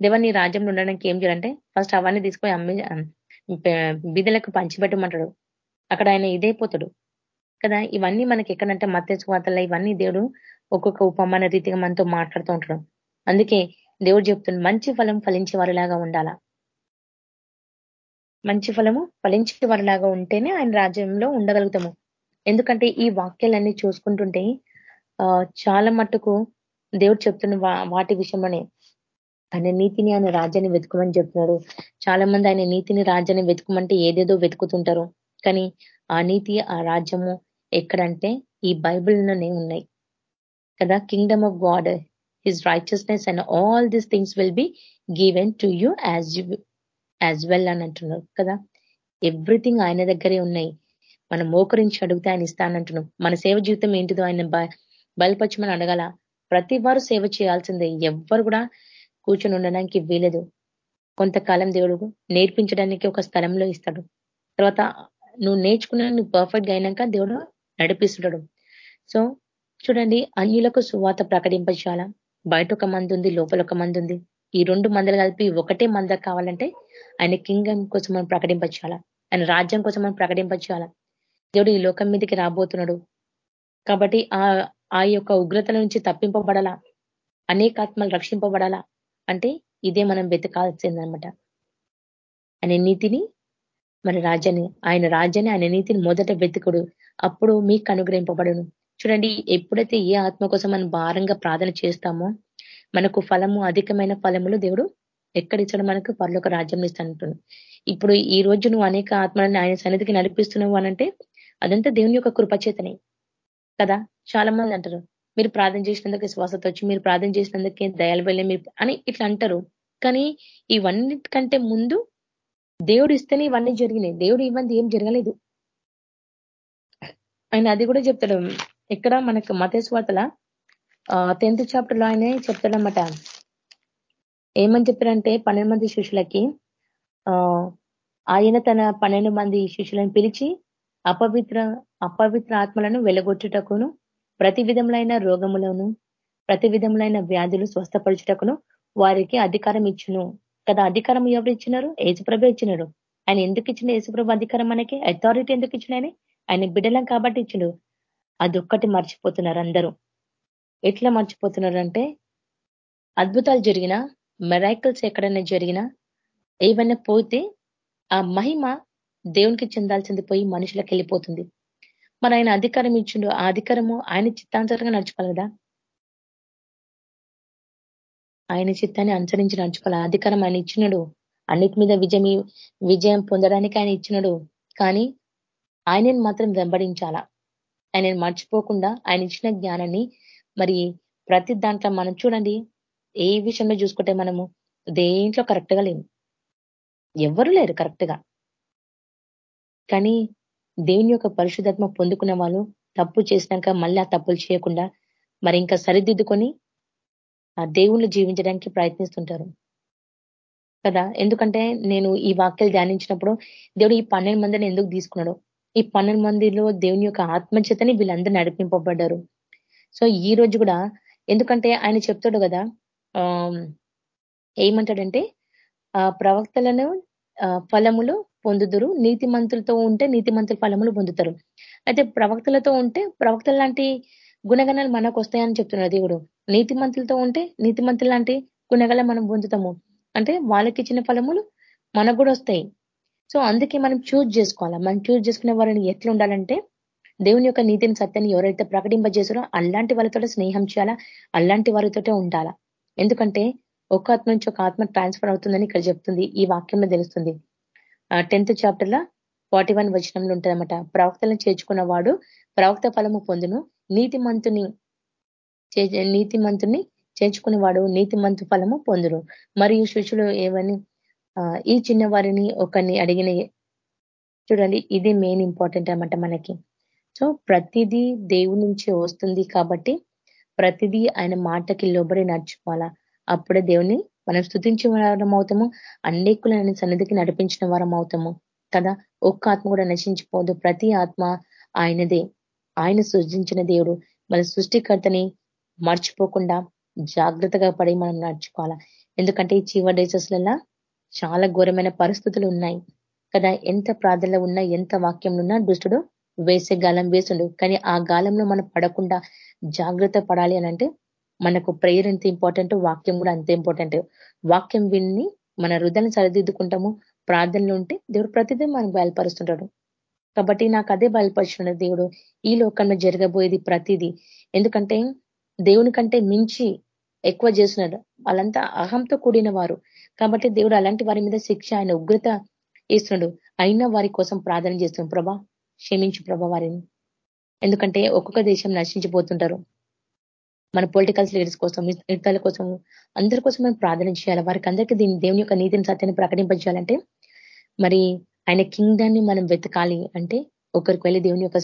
[SPEAKER 1] దేవ నీ రాజ్యంలో ఉండడానికి ఏం చేయాలంటే ఫస్ట్ అవన్నీ తీసుకొని అమ్మి బిదలకు పంచిపెట్టమంటాడు. అక్కడ ఆయన ఇదైపోతాడు కదా ఇవన్నీ మనకి ఎక్కడంటే మత్స్య స్వాతల్లో ఇవన్నీ దేవుడు ఒక్కొక్క ఉపమాన రీతిగా మనతో మాట్లాడుతూ ఉంటాడు. అందుకే దేవుడు చెప్తున్న మంచి ఫలం ఫలించే వారిలాగా ఉండాలా? మంచి ఫలము ఫలించే వారిలాగా ఉంటేనే ఆయన రాజ్యంలో ఉండగలుగుతాము. ఎందుకంటే ఈ వాక్యాలన్నీ చూసుకుంటుంటే చాలా మట్టుకు దేవుడు చెప్తున్న వాటి విషయంలోనే ఆయన నీతిని ఆయన రాజ్యాన్ని వెతుకమని చెప్తున్నాడు. చాలా మంది ఆయన నీతిని రాజ్యాన్ని వెతుకమంటే ఏదేదో వెతుకుతుంటారు. కానీ ఆ నీతి ఆ రాజ్యము ఎక్కడంటే ఈ బైబిల్లోనే ఉన్నాయి. కదా? Kingdom of God his righteousness and all these things will be given to you as you as well అని అంటున్నారు కదా? ఎవ్రీథింగ్ ఆయన దగ్గరే ఉన్నాయి. మనం మోకరించి అడిగితే ఆయన ఇస్తానంటున్నాం మన సేవ జీవితం ఏంటిదో ఆయన బయలుపరచమని అడగాల. ప్రతి వారు సేవ చేయాల్సిందే. ఎవ్వరు కూడా కూర్చొని ఉండడానికి వీలేదు. కొంతకాలం దేవుడు నేర్పించడానికి ఒక స్థలంలో ఇస్తాడు. తర్వాత నువ్వు నేర్చుకున్న నువ్వు పర్ఫెక్ట్ అయినాక దేవుడు నడిపిస్తుంటాడు. సో చూడండి అన్యులకు సువాత ప్రకటించాలా బయట ఒక మంది ఉంది లోపల ఒక మంది ఉంది ఈ రెండు మందలు కలిపి ఒకటే మంద కావాలంటే ఆయన కింగం కోసం మనం ప్రకటించాలా ఆయన రాజ్యం కోసం మనం ప్రకటించాలా దేవుడు ఈ లోకం మీదకి రాబోతున్నాడు. కాబట్టి ఆ ఆ యొక్క ఉగ్రతల నుంచి తప్పింపబడాలా? అనేక ఆత్మలు రక్షింపబడాలా? అంటే ఇదే మనం వెతకాల్సిందనమాట. ఆయన నీతిని మన రాజ్యాన్ని ఆయన రాజ్యాన్ని ఆయన నీతిని మొదట వెతుకుడు. అప్పుడు మీకు అనుగ్రహింపబడును. చూడండి ఎప్పుడైతే ఏ ఆత్మ కోసం మనం భారంగా ప్రార్థన చేస్తామో మనకు ఫలము అధికమైన ఫలములు దేవుడు ఎక్కడిచ్చడం? మనకు పర్లోక రాజ్యం ఇస్తానంటున్నాడు. ఇప్పుడు ఈ రోజు నువ్వు అనేక ఆత్మలను ఆయన సన్నిధికి నడిపిస్తున్నావు అనంటే అదంతా దేవుని యొక్క కృపచేతనే కదా? చాలా మంది అంటారు మీరు ప్రార్థన చేసినందుకే శ్వాసత వచ్చి మీరు ప్రార్థన చేసినందుకే దయాలు వెళ్ళే మీరు అని ఇట్లా అంటారు. కానీ ఇవన్నిటికంటే ముందు దేవుడు ఇస్తేనే ఇవన్నీ జరిగినాయి. దేవుడు ఇవన్నీ ఏం జరగలేదు. ఆయన అది కూడా చెప్తాడు. ఇక్కడ మనకు మతేశ్వాతల టెన్త్ చాప్టర్లో ఆయనే చెప్తాడనమాట ఏమని చెప్పారంటే పన్నెండు మంది శిష్యులకి ఆయన తన పన్నెండు మంది శిష్యులను పిలిచి అపవిత్ర అపవిత్ర ఆత్మలను వెలగొట్టుటకును ప్రతి విధములైన రోగములను ప్రతి విధములైన వ్యాధులు స్వస్థపరచుటకును వారికి అధికారం ఇచ్చును. కదా అధికారం ఎవరు ఇచ్చినారు? ఏసుప్రభ ఇచ్చినాడు. ఆయన ఎందుకు ఇచ్చిన ఏసుప్రభ అధికారం మనకి అథారిటీ ఎందుకు ఇచ్చిన ఆయన? ఆయన బిడ్డలం కాబట్టి ఇచ్చిండు. అదొక్కటి మర్చిపోతున్నారు అందరూ. ఎట్లా మర్చిపోతున్నారు అంటే అద్భుతాలు జరిగినా మెరైకల్స్ ఎక్కడైనా జరిగినా ఏవైనా పోతే ఆ మహిమ దేవునికి చెందాల్సింది పోయి మనుషులకు వెళ్ళిపోతుంది. మరి ఆయన అధికారం ఇచ్చిండు ఆ అధికారము ఆయన చిత్తాంతరంగా నడుచుకోవాలి కదా? ఆయన చిత్తాన్ని అనుసరించి నడుచుకోవాలి. అధికారం ఆయన ఇచ్చినడు. అన్నిటి మీద విజయం విజయం పొందడానికి ఆయన ఇచ్చినడు. కానీ ఆయనను మాత్రం వెంబడించాలా? ఆయన మర్చిపోకుండా ఆయన ఇచ్చిన జ్ఞానాన్ని మరి ప్రతి దాంట్లో మనం చూడండి ఏ విషయంలో చూసుకుంటే మనము దేంట్లో కరెక్ట్గా లేము. ఎవరు లేరు కరెక్ట్గా. కానీ దేవుని యొక్క పరిశుధాత్మ పొందుకున్న వాళ్ళు తప్పు చేసినాక మళ్ళీ ఆ తప్పులు చేయకుండా మరి ఇంకా సరిదిద్దుకొని ఆ దేవుళ్ళు జీవించడానికి ప్రయత్నిస్తుంటారు. కదా? ఎందుకంటే నేను ఈ వాక్యాలు ధ్యానించినప్పుడు దేవుడు ఈ పన్నెండు మందిని ఎందుకు తీసుకున్నాడు ఈ పన్నెండు మందిలో దేవుని యొక్క ఆత్మచేతని వీళ్ళందరూ నడిపింపబడ్డారు. సో ఈ రోజు కూడా ఎందుకంటే ఆయన చెప్తాడు కదా ఏమంటాడంటే ప్రవక్తలను ఫలములు పొందుదురు నీతిమంతులతో ఉంటే నీతిమంతుల ఫలములు పొందుతారు. అయితే ప్రవక్తలతో ఉంటే ప్రవక్తల లాంటి గుణగణాలు మనకు వస్తాయని చెప్తున్నారు దేవుడు. నీతిమంతులతో ఉంటే నీతిమంతులు లాంటి గుణగల మనం పొందుతాము. అంటే వాళ్ళకి ఇచ్చిన ఫలములు మనకు కూడా వస్తాయి. సో అందుకే మనం చూజ్ చేసుకోవాలా? మనం చూజ్ చేసుకునే వారిని ఎట్లా ఉండాలంటే దేవుని యొక్క నీతిని సత్యాన్ని ఎవరైతే ప్రకటింపజేసారో అలాంటి వాళ్ళతో స్నేహం చేయాలా? అలాంటి వారితోటే ఉండాలా? ఎందుకంటే ఒక ఆత్మ నుంచి ఒక ఆత్మ ట్రాన్స్ఫర్ అవుతుందని ఇక్కడ చెప్తుంది ఈ వాక్యంలో తెలుస్తుంది. టెన్త్ చాప్టర్లో ఫార్టీ వన్ వచనంలో ఉంటుందన్నమాట. ప్రవక్తలను చేర్చుకున్న వాడు ప్రవక్త ఫలము పొందును. నీతిమంతుని నీతిమంతుని చేర్చుకునేవాడు నీతిమంతు ఫలము పొందును. మరియు శిష్యులు ఏమని ఈ చిన్న వారిని ఒకరిని అడిగిన చూడండి ఇది మెయిన్ ఇంపార్టెంట్ అనమాట మనకి. సో ప్రతిదీ దేవుడి నుంచి వస్తుంది కాబట్టి ప్రతిదీ ఆయన మాటకి లోబడి నడుచుకోవాలా? అప్పుడే దేవుని మనం స్థుతించిన వారం అవుతాము అనేకులు ఆయన సన్నిధికి నడిపించిన వారం అవుతాము. కదా? ఒక్క ఆత్మ కూడా నశించిపోదు. ప్రతి ఆత్మ ఆయనదే. ఆయన సృష్టించిన దేవుడు. మన సృష్టికర్తని మర్చిపోకుండా జాగ్రత్తగా పడి మనం నడుచుకోవాలా? ఎందుకంటే ఈ చివరి డేసెస్లలో చాలా ఘోరమైన పరిస్థితులు ఉన్నాయి. కదా? ఎంత ప్రార్థనలో ఉన్నా ఎంత వాక్యంలో ఉన్నా దుష్టుడు వేసే గాలం వేసుడు కానీ ఆ గాలంలో మనం పడకుండా జాగ్రత్త పడాలి అని అంటే మనకు ప్రేయర్ ఎంత ఇంపార్టెంట్ వాక్యం కూడా అంతే ఇంపార్టెంట్ వాక్యం విని మన హృదయాన్ని సరిదిద్దుకుంటాము. ప్రార్థనలు ఉంటే దేవుడు ప్రతిదీ మనం బయలుపరుస్తుంటాడు. కాబట్టి నాకు అదే బయలుపరుచున్నాడు దేవుడు. ఈ లోకంలో జరగబోయేది ప్రతిదీ. ఎందుకంటే దేవుని కంటే మించి ఎక్కువ చేస్తున్నాడు. వాళ్ళంతా అహంతో కూడిన వారు. కాబట్టి దేవుడు అలాంటి వారి మీద శిక్ష ఆయన ఉగ్రత ఇస్తున్నాడు అయినా వారి కోసం ప్రార్థన చేస్తున్నాడు. ప్రభా క్షమించు ప్రభా వారిని. ఎందుకంటే ఒక్కొక్క దేశం నశించిపోతుంటారు. మన పొలిటికల్ లీడర్స్ కోసం ఇతరుల కోసం అందరి కోసం మనం ప్రార్థన చేయాలి. వారికి అందరికీ దీని దేవుని యొక్క నీతిని సత్యాన్ని ప్రకటింపజేయాలంటే మరి ఆయన కింగ్డాన్ని మనం వెతకాలి అంటే ఒకరికి వెళ్ళి దేవుని యొక్క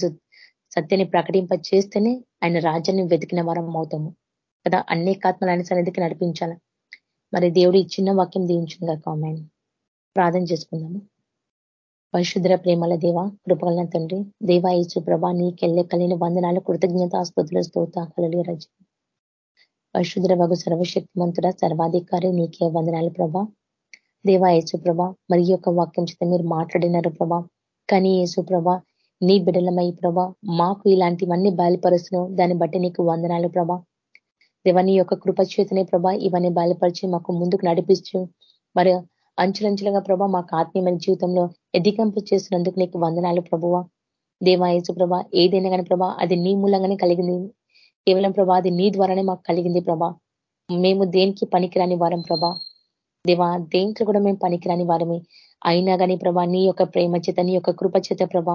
[SPEAKER 1] సత్యాన్ని ప్రకటింప చేస్తేనే ఆయన రాజ్యాన్ని వెతికిన వరం అవుతాము. కదా అనేకాత్మలు ఆయన సన్నిధికి నడిపించాలి. మరి దేవుడు ఇచ్చిన వాక్యం దీవించిందిగా కామెంట్ ప్రార్థన చేసుకుందాము. పరిశుద్ర ప్రేమల దేవ కృపగల తండ్రి దేవా యేసు ప్రభా నీకెళ్ళే కలిగిన వందనాలు కృతజ్ఞత ఆస్పత్రుల స్తోత కలలి రజ. పరిశుద్ర వగు సర్వశక్తిమంతుడ సర్వాధికారి నీకే వందనాలు ప్రభా. దేవా యేసు ప్రభా మరి యొక్క వాక్యం చేత మీరు మాట్లాడినారు ప్రభా. కానీ యేసు ప్రభా నీ బిడలమై ప్రభా మాకు ఇలాంటివన్నీ బయలుపరుస్తున్నావు దాన్ని బట్టి నీకు వందనాలు ప్రభా. దేవా నీ యొక్క కృపచేతనే ప్రభా ఇవన్నీ బయలుపరిచి మాకు ముందుకు నడిపించు. మరి అంచులంచులుగా ప్రభా మాకు ఆత్మీయమైన జీవితంలో ఎదిగింపు చేసినందుకు నీకు వందనాలు ప్రభువ. దేవాయసు ప్రభా ఏదైనా కానీ ప్రభా అది నీ మూలంగానే కలిగింది. కేవలం ప్రభా అది నీ ద్వారానే మాకు కలిగింది ప్రభా. మేము దేనికి పనికిరాని వారం ప్రభా. దేవా దేంట్లో కూడా మేము పనికిరాని వారమే. అయినా కానీ ప్రభా నీ యొక్క ప్రేమ చేత నీ యొక్క కృప చేత ప్రభా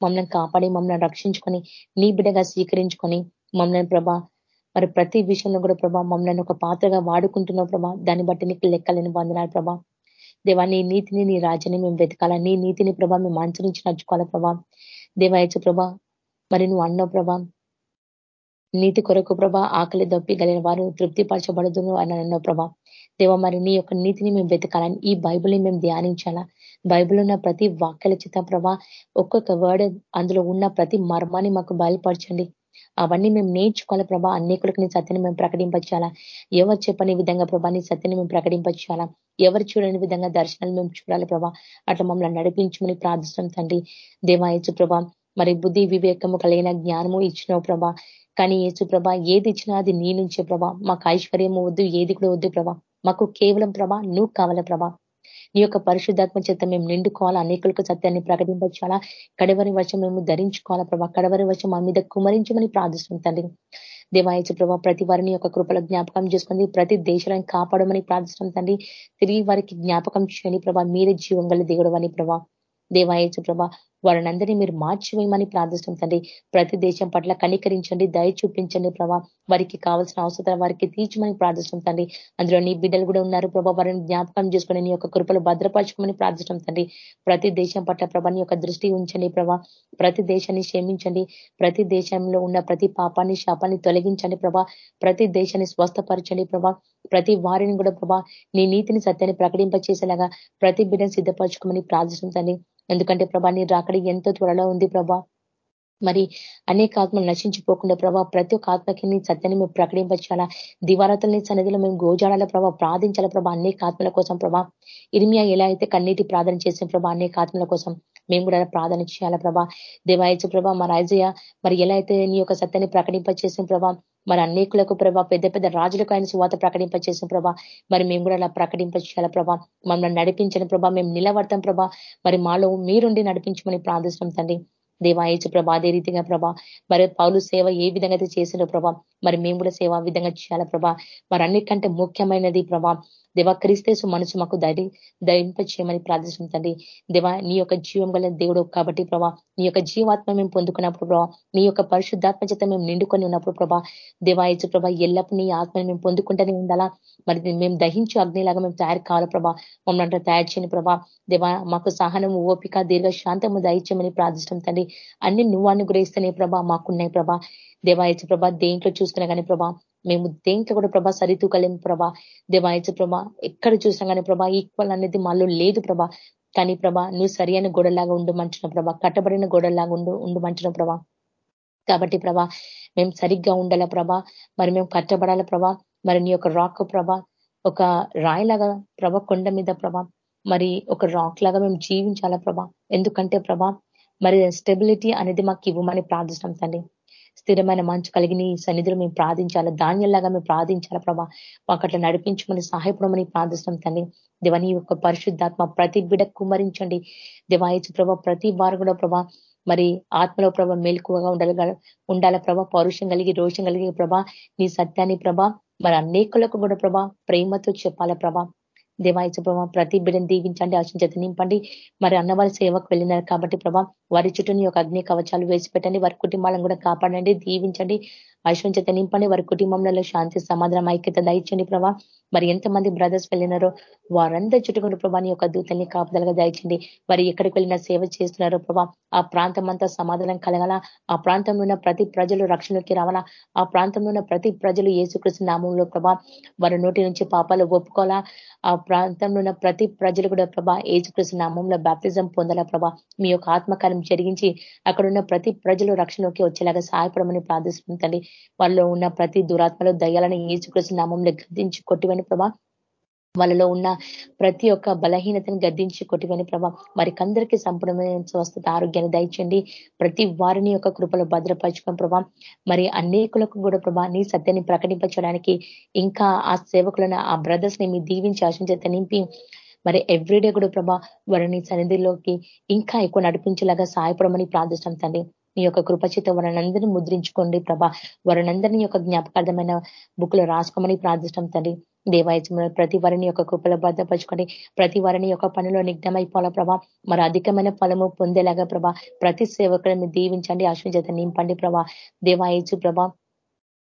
[SPEAKER 1] మమ్మల్ని కాపాడి మమ్మల్ని రక్షించుకొని నీ బిడ్డగా స్వీకరించుకొని మమ్మల్ని ప్రభా మరి ప్రతి విషయంలో కూడా ప్రభా మమ్మల్ని ఒక పాత్రగా వాడుకుంటున్నావు ప్రభా. దాన్ని బట్టి నీకు లెక్కలేని బంధనాలు ప్రభా. దేవా నీ నీతిని నీ రాజ్యాన్ని మేము వెతకాలా. నీ నీతిని ప్రభా మేము అనుసరించి నడుచుకోవాలా ప్రభా. దేవాయచు ప్రభా మరి నువ్వు అన్నావు ప్రభా నీతి కొరకు ప్రభా ఆకలి దప్పిగలిగిన వారు తృప్తిపరచబడదు అని అన్నావు ప్రభా. దేవ మరి నీ యొక్క నీతిని మేము వెతకాలని ఈ బైబుల్ని మేము ధ్యానించాలా. బైబుల్ ఉన్న ప్రతి వాక్యల చిత్త ప్రభా ఒక్కొక్క వర్డ్ అందులో ఉన్న ప్రతి మర్మాన్ని మాకు బయలుపరచండి. అవన్నీ మేము నేర్చుకోవాలి ప్రభా. అనేకులకు నీ సత్యని మేము ప్రకటించాలా ఎవరు చెప్పని విధంగా ప్రభా నీ సత్యని మేము ప్రకటించాలా ఎవరు చూడని విధంగా దర్శనాలు మేము చూడాలి ప్రభా? అట్లా మమ్మల్ని నడిపించమని ప్రార్థిస్తాం తండ్రి. దేవాయచు ప్రభా మరి బుద్ధి వివేకము కలిగిన జ్ఞానము ఇచ్చినావు ప్రభా. కానీ యేసు ప్రభా ఏది ఇచ్చినా అది నీ నుంచే ప్రభా. మాకు ఐశ్వర్యము వద్దు ఏది కూడా వద్దు ప్రభా. మాకు కేవలం ప్రభా నువ్వు కావాల ప్రభా? నీ యొక్క పరిశుద్ధాత్మ చేత మేము నిండుకోవాలా? అనేకులకు సత్యాన్ని ప్రకటించాలా కడవరి వర్షం మేము ధరించుకోవాలా ప్రభా? కడవరి వర్షం మా మీద కుమరించమని ప్రార్థిస్తుంది తండ్రి దేవాయచ ప్రభా ప్రతి వారిని యొక్క కృపల జ్ఞాపకం చేసుకుంది ప్రతి దేశాలను కాపాడమని ప్రార్థిస్తాం తండ్రి తిరిగి వారికి జ్ఞాపకం చేయని ప్రభా మీరే జీవం గల దిగడం అని ప్రభా. దేవాయచ ప్రభా వారిని మీరు మార్చివేయమని ప్రార్థిస్తాం తండ్రి. ప్రతి దేశం పట్ల కనికరించండి దయ చూపించండి ప్రభా. వారికి కావాల్సిన అవసరం వారికి తీర్చమని ప్రార్థిస్తాం తండ్రి. అందులో నీ బిడ్డలు కూడా ఉన్నారు ప్రభా. వారిని జ్ఞాపకం చేసుకుని నీ యొక్క కృపలు భద్రపరచుకోమని ప్రార్థిస్తాం తండ్రి. ప్రతి దేశం పట్ల ప్రభాని యొక్క దృష్టి ఉంచండి ప్రభా. ప్రతి దేశాన్ని క్షమించండి. ప్రతి దేశంలో ఉన్న ప్రతి పాపాన్ని శాపాన్ని తొలగించండి ప్రభా. ప్రతి దేశాన్ని స్వస్థపరచండి ప్రభా. ప్రతి వారిని కూడా ప్రభా నీ నీతిని సత్యాన్ని ప్రకటింపచేసేలాగా ప్రతి బిడ్డను సిద్ధపరచుకోమని ప్రార్థిస్తుంది ఎందుకంటే ప్రభా నీ రాకడి ఎంతో త్వరలో ఉంది ప్రభా. మరి అనేక ఆత్మలు నశించిపోకుండా ప్రభా ప్రతి ఒక్క ఆత్మకి నీ సత్యాన్ని మేము ప్రకటించాలా దివారతల్ని సన్నిధిలో మేము గోజాడాల ప్రభా? ప్రార్థించాల ప్రభా అనేక ఆత్మల కోసం ప్రభా? ఇర్మియా ఎలా అయితే కన్నీటి ప్రార్థన చేసిన ప్రభా అనేక ఆత్మల కోసం? మేము కూడా ప్రార్థన చేయాలా ప్రభా? దేవాయచు ప్రభా మరి ఐజయ మరి ఎలా అయితే నీ యొక్క సత్యాన్ని ప్రకటింపచేసిన ప్రభా? మరి అనేకులకు ప్రభా పెద్ద పెద్ద రాజులకు ఆయన సువాత ప్రకటింపచేసిన ప్రభా? మరి మేము కూడా అలా ప్రకటింపచేయాల ప్రభా? మమ్మల్ని నడిపించిన ప్రభా. మేము నిలబడతాం ప్రభా. మరి మాలో మీరుండి నడిపించమని ప్రార్థిస్తున్నాం తండ్రి. దేవాయచు ప్రభా అదే రీతిగా ప్రభా మరి పౌలు సేవ ఏ విధంగా అయితే చేసినో ప్రభా మరి మేము కూడా సేవ విధంగా చేయాలా ప్రభా? మరి అన్నిటికంటే ముఖ్యమైనది ప్రభా దేవా క్రీస్తేసు మనసు మాకు ధైర్య ధరింప చేయమని ప్రార్థిస్తుంది దేవా నీ యొక్క జీవం గల దేవుడు కాబట్టి ప్రభా నీ యొక్క జీవాత్మ మేము పొందుకున్నప్పుడు ప్రభా నీ యొక్క పరిశుద్ధాత్మ చేత మేము నిండుకొని ఉన్నప్పుడు ప్రభా దేవాయచు ప్రభా ఎల్లప్పుడు నీ ఆత్మని మేము పొందుకుంటూనే ఉండాలా? మరి మేము దహించు అగ్నిలాగా మేము తయారు కావాలి ప్రభా? మమ్మల్ని తయారు చేయని ప్రభా. దేవా మాకు సహనము ఓపిక దీర్ఘ శాంతము దయచేయమని ప్రార్థిస్తుంది తండ్రి. అన్ని నువ్వు అనుగ్రహిస్తేనే ప్రభా మాకున్నాయి ప్రభా. దేవాయచ ప్రభా దేంట్లో చూసుకున్నా కానీ ప్రభా మేము దేంట్లో కూడా ప్రభా సరితూకలేము ప్రభా. దేవాయచ ప్రభా ఎక్కడ చూసినా కానీ ప్రభా ఈక్వల్ అనేది మాలో లేదు ప్రభా. కానీ ప్రభా నువ్వు సరి అయిన గొడవలాగా ఉండమంటున్న ప్రభా. కట్టబడిన గొడవలాగా ఉండు ఉండమంటున్న ప్రభా. కాబట్టి ప్రభా మేము సరిగ్గా ఉండాల ప్రభా? మరి మేము కట్టబడాల ప్రభా? మరి నీ యొక్క రాక్ ప్రభా ఒక రాయిలాగా ప్రభా కొండ మీద ప్రభా. మరి ఒక రాక్ లాగా మేము జీవించాలా ప్రభా? ఎందుకంటే ప్రభా మరి స్టెబిలిటీ అనేది మాకు ఇవ్వమని ప్రార్థిస్తాం తండ్రి. స్థిరమైన మంచు కలిగి నీ సన్నిధిలో మేము ప్రార్థించాలి? ధాన్యంలాగా మేము ప్రార్థించాలి ప్రభా? మాకు అట్లా నడిపించమని సహాయపడమని ప్రార్థిస్తాం తండ్రి. దేవని యొక్క పరిశుద్ధాత్మ ప్రతి బిడ కుమరించండి దేవాయచు ప్రభా ప్రతి వారు కూడా ప్రభా మరి ఆత్మలో ప్రభ మేలుకువగా ఉండాలి ఉండాల ప్రభ? పౌరుషం కలిగి రోషం కలిగి ప్రభా నీ సత్యాన్ని ప్రభ మరి అనేకులకు కూడా ప్రభా ప్రేమతో చెప్పాల ప్రభా? దేవాయచ ప్రభావ ప్రతి బిడ్డను దీవించండి ఆశించత నింపండి. మరి అన్నవారి సేవకు వెళ్ళినారు కాబట్టి ప్రభా వారి చుట్టూని ఒక అగ్ని కవచాలు వేసి పెట్టండి వారి కుటుంబాలను కూడా కాపాడండి దీవించండి. ఐశ్వర్యత నింపండి వారి కుటుంబంలో శాంతి సమాధానం ఐక్యత దయచండి ప్రభా. మరి ఎంతమంది బ్రదర్స్ వెళ్ళినారో వారందరి చుట్టుకున్న ప్రభా నీ యొక్క దూతల్ని కాపుదలుగా దయచండి మరి ఎక్కడికి వెళ్ళినా సేవ చేస్తున్నారో ప్రభా ఆ ప్రాంతం అంతా సమాధానం కలగాల. ఆ ప్రాంతంలో ఉన్న ప్రతి ప్రజలు రక్షణలోకి రావాలా. ఆ ప్రాంతంలో ఉన్న ప్రతి ప్రజలు ఏసుకృష్ణ నామంలో ప్రభా వారి నోటి నుంచి పాపాలు ఒప్పుకోవాలా. ఆ ప్రాంతంలో ఉన్న ప్రతి ప్రజలు కూడా ప్రభా ఏసుకృష్ణ నామంలో బ్యాప్తిజం పొందాలా ప్రభా. మీ యొక్క ఆత్మకారం జరిగించి అక్కడ ఉన్న ప్రతి ప్రజలు రక్షణలోకి వచ్చేలాగా సహాయపడమని ప్రార్థిస్తుందండి వాళ్ళలో ఉన్న ప్రతి దురాత్మలు దయ్యాలను ఏచుకృష్ణ నామంలో గద్దించి కొట్టివని ప్రభా. వాళ్ళలో ఉన్న ప్రతి ఒక్క బలహీనతను గద్దించి కొట్టివని ప్రభా. మరికందరికీ సంపూర్ణమైన స్వస్థత ఆరోగ్యాన్ని దయచండి. ప్రతి వారిని యొక్క కృపలో భద్రపరచుకుని ప్రభా. మరి అనేకులకు కూడా ప్రభా నీ సత్యాన్ని ప్రకటింపచడానికి ఇంకా ఆ సేవకులను ఆ బ్రదర్స్ని మీ దీవించి ఆశించేత నింపి. మరి ఎవ్రీడే కూడా ప్రభా వారిని సన్నిధిలోకి ఇంకా ఎక్కువ నడిపించేలాగా సహాయపడమని ప్రార్థిస్తాం తండ్రి. నీ యొక్క కృపచిత వారినందరినీ ముద్రించుకోండి ప్రభా. వారినందరినీ యొక్క జ్ఞాపకార్థమైన బుక్లో రాసుకోమని ప్రార్థిష్టం తండ్రి. దేవాయచంలో ప్రతి వారిని యొక్క కృపలో భద్రపరచుకోండి. ప్రతి వారిని యొక్క పనిలో నిఘ్నమైపోవాల ప్రభా. మరి అధికమైన ఫలము పొందేలాగా ప్రభా. ప్రతి సేవకులను దీవించండి. ఆశ్వజత నింపండి ప్రభా. దేవాయచు ప్రభా.